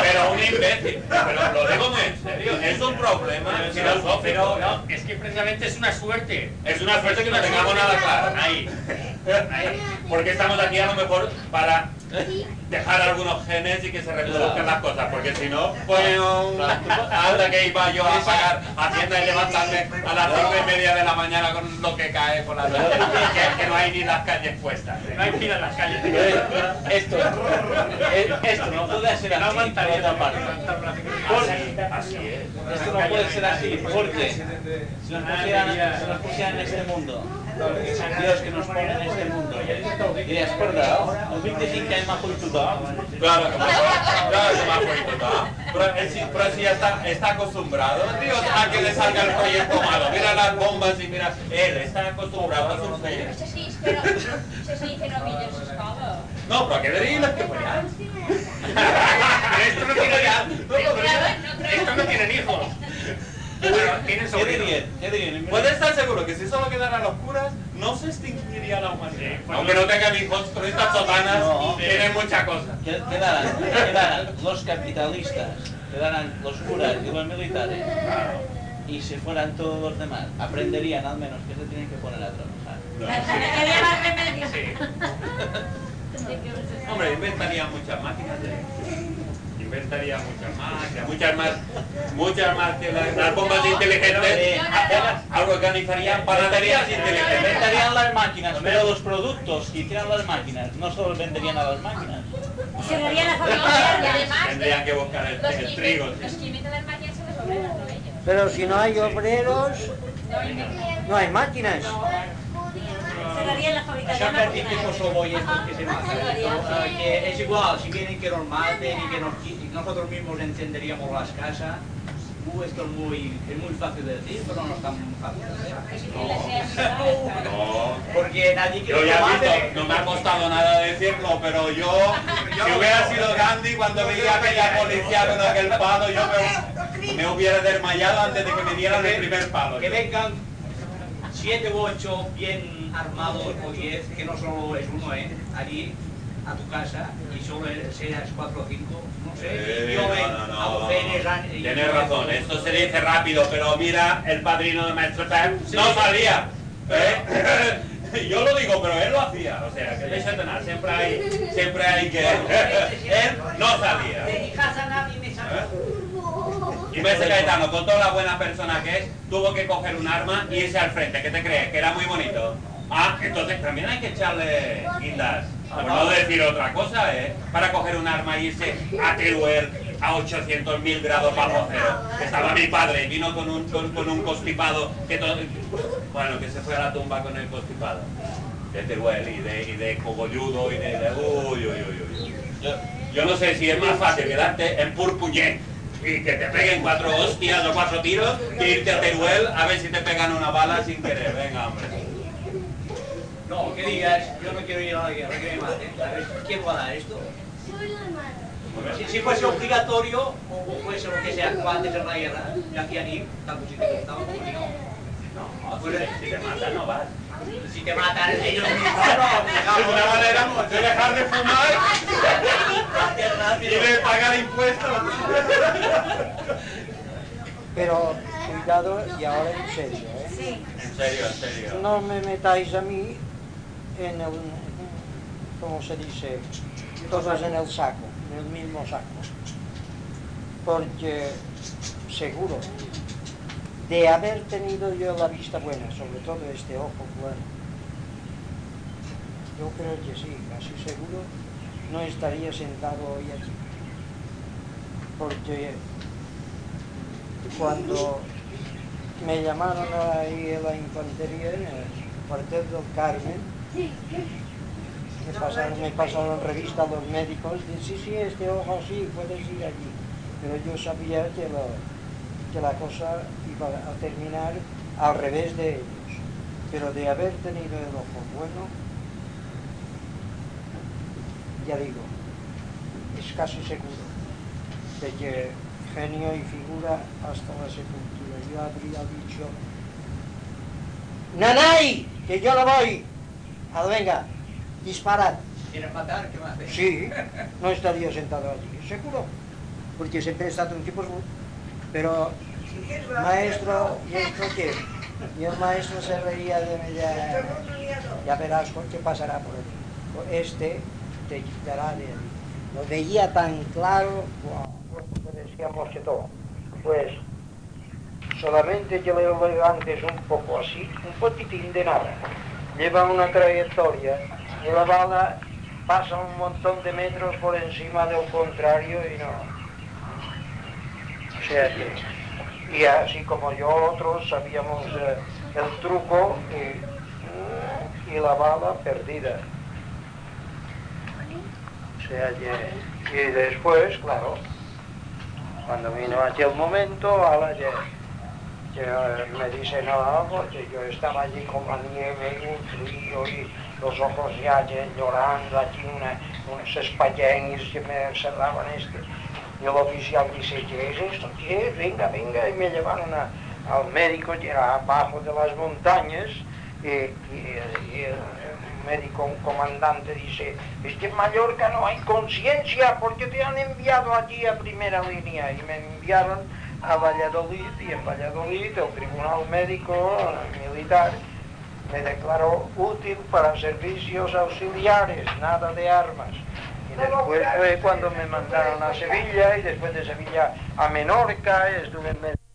Pero un imbécil. Pero lo digo muy en serio, es un problema filosófico. pero no, es que precisamente es una suerte. Es una suerte que no tengamos nada claro. Ahí. Ahí. Porque estamos aquí a lo mejor para dejar algunos genes y que se reproduzcan las cosas, porque si no, pues anda que iba yo a pagar Hacienda y levantarme a las cinco y media de la mañana con lo que cae por la noche, que, que no hay ni las calles puestas. No hay fila en las calles. Esto, esto no puede ser No así, por aguantaría otra parte. Así, así es. Esto no puede ser así, porque si nos pusieran, si nos pusieran en este mundo, el Dios que nos pone en este mundo, dirías, perdón, el 25 hay más por tothom. Claro, que claro ¿no? Pero sí está, está acostumbrado, Dios, a que le salga el proyecto malo. Mira las bombas y mira, él está acostumbrado a sufrir. Això sí, però això sí que no millor s'escola. No, pero ¿a qué le digas que follar? Esto no tiene Esto no tienen hijos. Tienen. Puede estar seguro que si solo quedaran los curas, no se extinguiría la humanidad. Sí, pues Aunque no- no tengan hijos, pero estas sotanas No. tienen mucha cosa. Que- Quedarán, quedarán los capitalistas, quedarán los curas y los militares, y se fueran todos los demás, aprenderían al menos que se tienen que poner a trabajar. Sí. Hombre, inventaría muchas máquinas de... Inventaría muchas máquinas, muchas más, muchas más que las, las bombas inteligentes. a- Organizarían panaderías inteligentes. Inventarían las máquinas, pero los productos que hicieran las máquinas no solo venderían a las máquinas. Se daría la Y familia. además, Tendrían que buscar el, el trigo. los que inventan las máquinas son los obreros, no ellos. Pero si no hay obreros, no hay máquinas. Se daría la Això per dir que Kosovo y estos que se matan, eh, que es igual, si vienen que nos maten y que nos, nosotros mismos encenderíamos las casas, uh, esto es muy, es muy fácil de decir, pero no es tan fácil de hacer. No. Porque nadie Yo quiere ya que he nos visto, no me ha costado nada decirlo, pero yo, si hubiera sido Gandhi cuando veía aquella policía con aquel palo, yo me, me hubiera desmayado antes de que me dieran el primer palo. Que vengan siete u ocho bien armados o diez, que no solo es uno, ¿eh? Allí a tu casa y solo seas cuatro o cinco, no sé, Eh, yo no, no, no. y- Tienes razón, esto se dice rápido, pero mira, el padrino de Maestro Pep no salía. ¿eh? Yo lo digo, pero él lo hacía. O sea, que de nada, siempre hay, siempre hay que... Él no salía. Saca. Y ese Caetano, con toda la buena persona que es, tuvo que coger un arma y irse al frente. ¿Qué te crees? Que era muy bonito. Ah, entonces también hay que echarle guindas. Por no decir otra cosa, ¿eh? Para coger un arma y irse a Teruel a 800.000 grados bajo cero. Estaba mi padre y vino con un, con, un constipado que todo... Bueno, que se fue a la tumba con el constipado. De Teruel y de, y de cogolludo y de... de- uy, uy, uy, uy. Yo, yo no sé si es más fácil quedarte en Purpuñet y que te peguen cuatro hostias o cuatro tiros que irte a Teruel a ver si te pegan una bala sin querer. Venga, hombre. No, que digas, yo no quiero ir a la guerra, que me maten. A ver, ¿quién va a dar esto? Si, si fuese obligatorio, o, o fuese lo que sea, antes en la guerra, ya hacían ir, como si te gustaba, como si no. No, si te, si te matan no vas. Si te matan ellos mismos, no. Es una manera de dejar de fumar y de pagar impuestos. Pero cuidado, y ahora en serio, ¿eh? En serio, en serio. No me metáis a mí en el, ¿cómo se dice? Todos en el saco, en el mismo saco. Porque seguro, de haber tenido yo la vista buena, sobre todo este ojo bueno, yo creo que sí, casi seguro no estaría sentado hoy aquí. Porque cuando me llamaron ahí a la infantería en el cuartel del Carmen, me pasaron, me pasaron revista a los médicos, de sí, sí, este ojo sí, puedes ir allí. Pero yo sabía que la cosa iba a terminar al revés de ellos. Pero de haber tenido el ojo bueno, ya digo, es casi seguro de que genio y figura hasta la sepultura. Yo habría dicho, ¡Nanay! ¡Que yo no voy! Venga, disparad. ¿Quieren matar? ¿Qué más? Sí, no estaría sentado allí, seguro. Porque siempre he estado un tipo... Pero, maestro, ¿y esto qué? Y el maestro se reía de mí, ya, ya verás qué pasará por él. Este te quitará de él. Lo veía tan claro, wow, que decíamos que todo. Pues, solamente que lo levantes un poco así, un poquitín de nada. Lleva una trayectoria y la bala pasa un montón de metros por encima del contrario y no. O sea que, y así como yo, otros sabíamos eh, el truco y, y la bala perdida. O sea que, y después, claro, cuando vino aquel momento, ahora ya, ya me dicen algo, que yo estaba allí con la nieve y un frío y los ojos ya, llorando, aquí una, unos espalleños que me cerraban este. Y el oficial dice, ¿qué es esto? ¿Qué? Venga, venga. Y me llevaron al médico, que abajo de las montañas, y, y- y el médico, un comandante, dice, es que en Mallorca no hay conciencia porque te han enviado allí a primera línea. Y me enviaron a Valladolid, y en Valladolid el tribunal médico militar me declaró útil para servicios auxiliares, nada de armas. Y después fue cuando me mandaron a Sevilla y después de Sevilla a Menorca, estuve en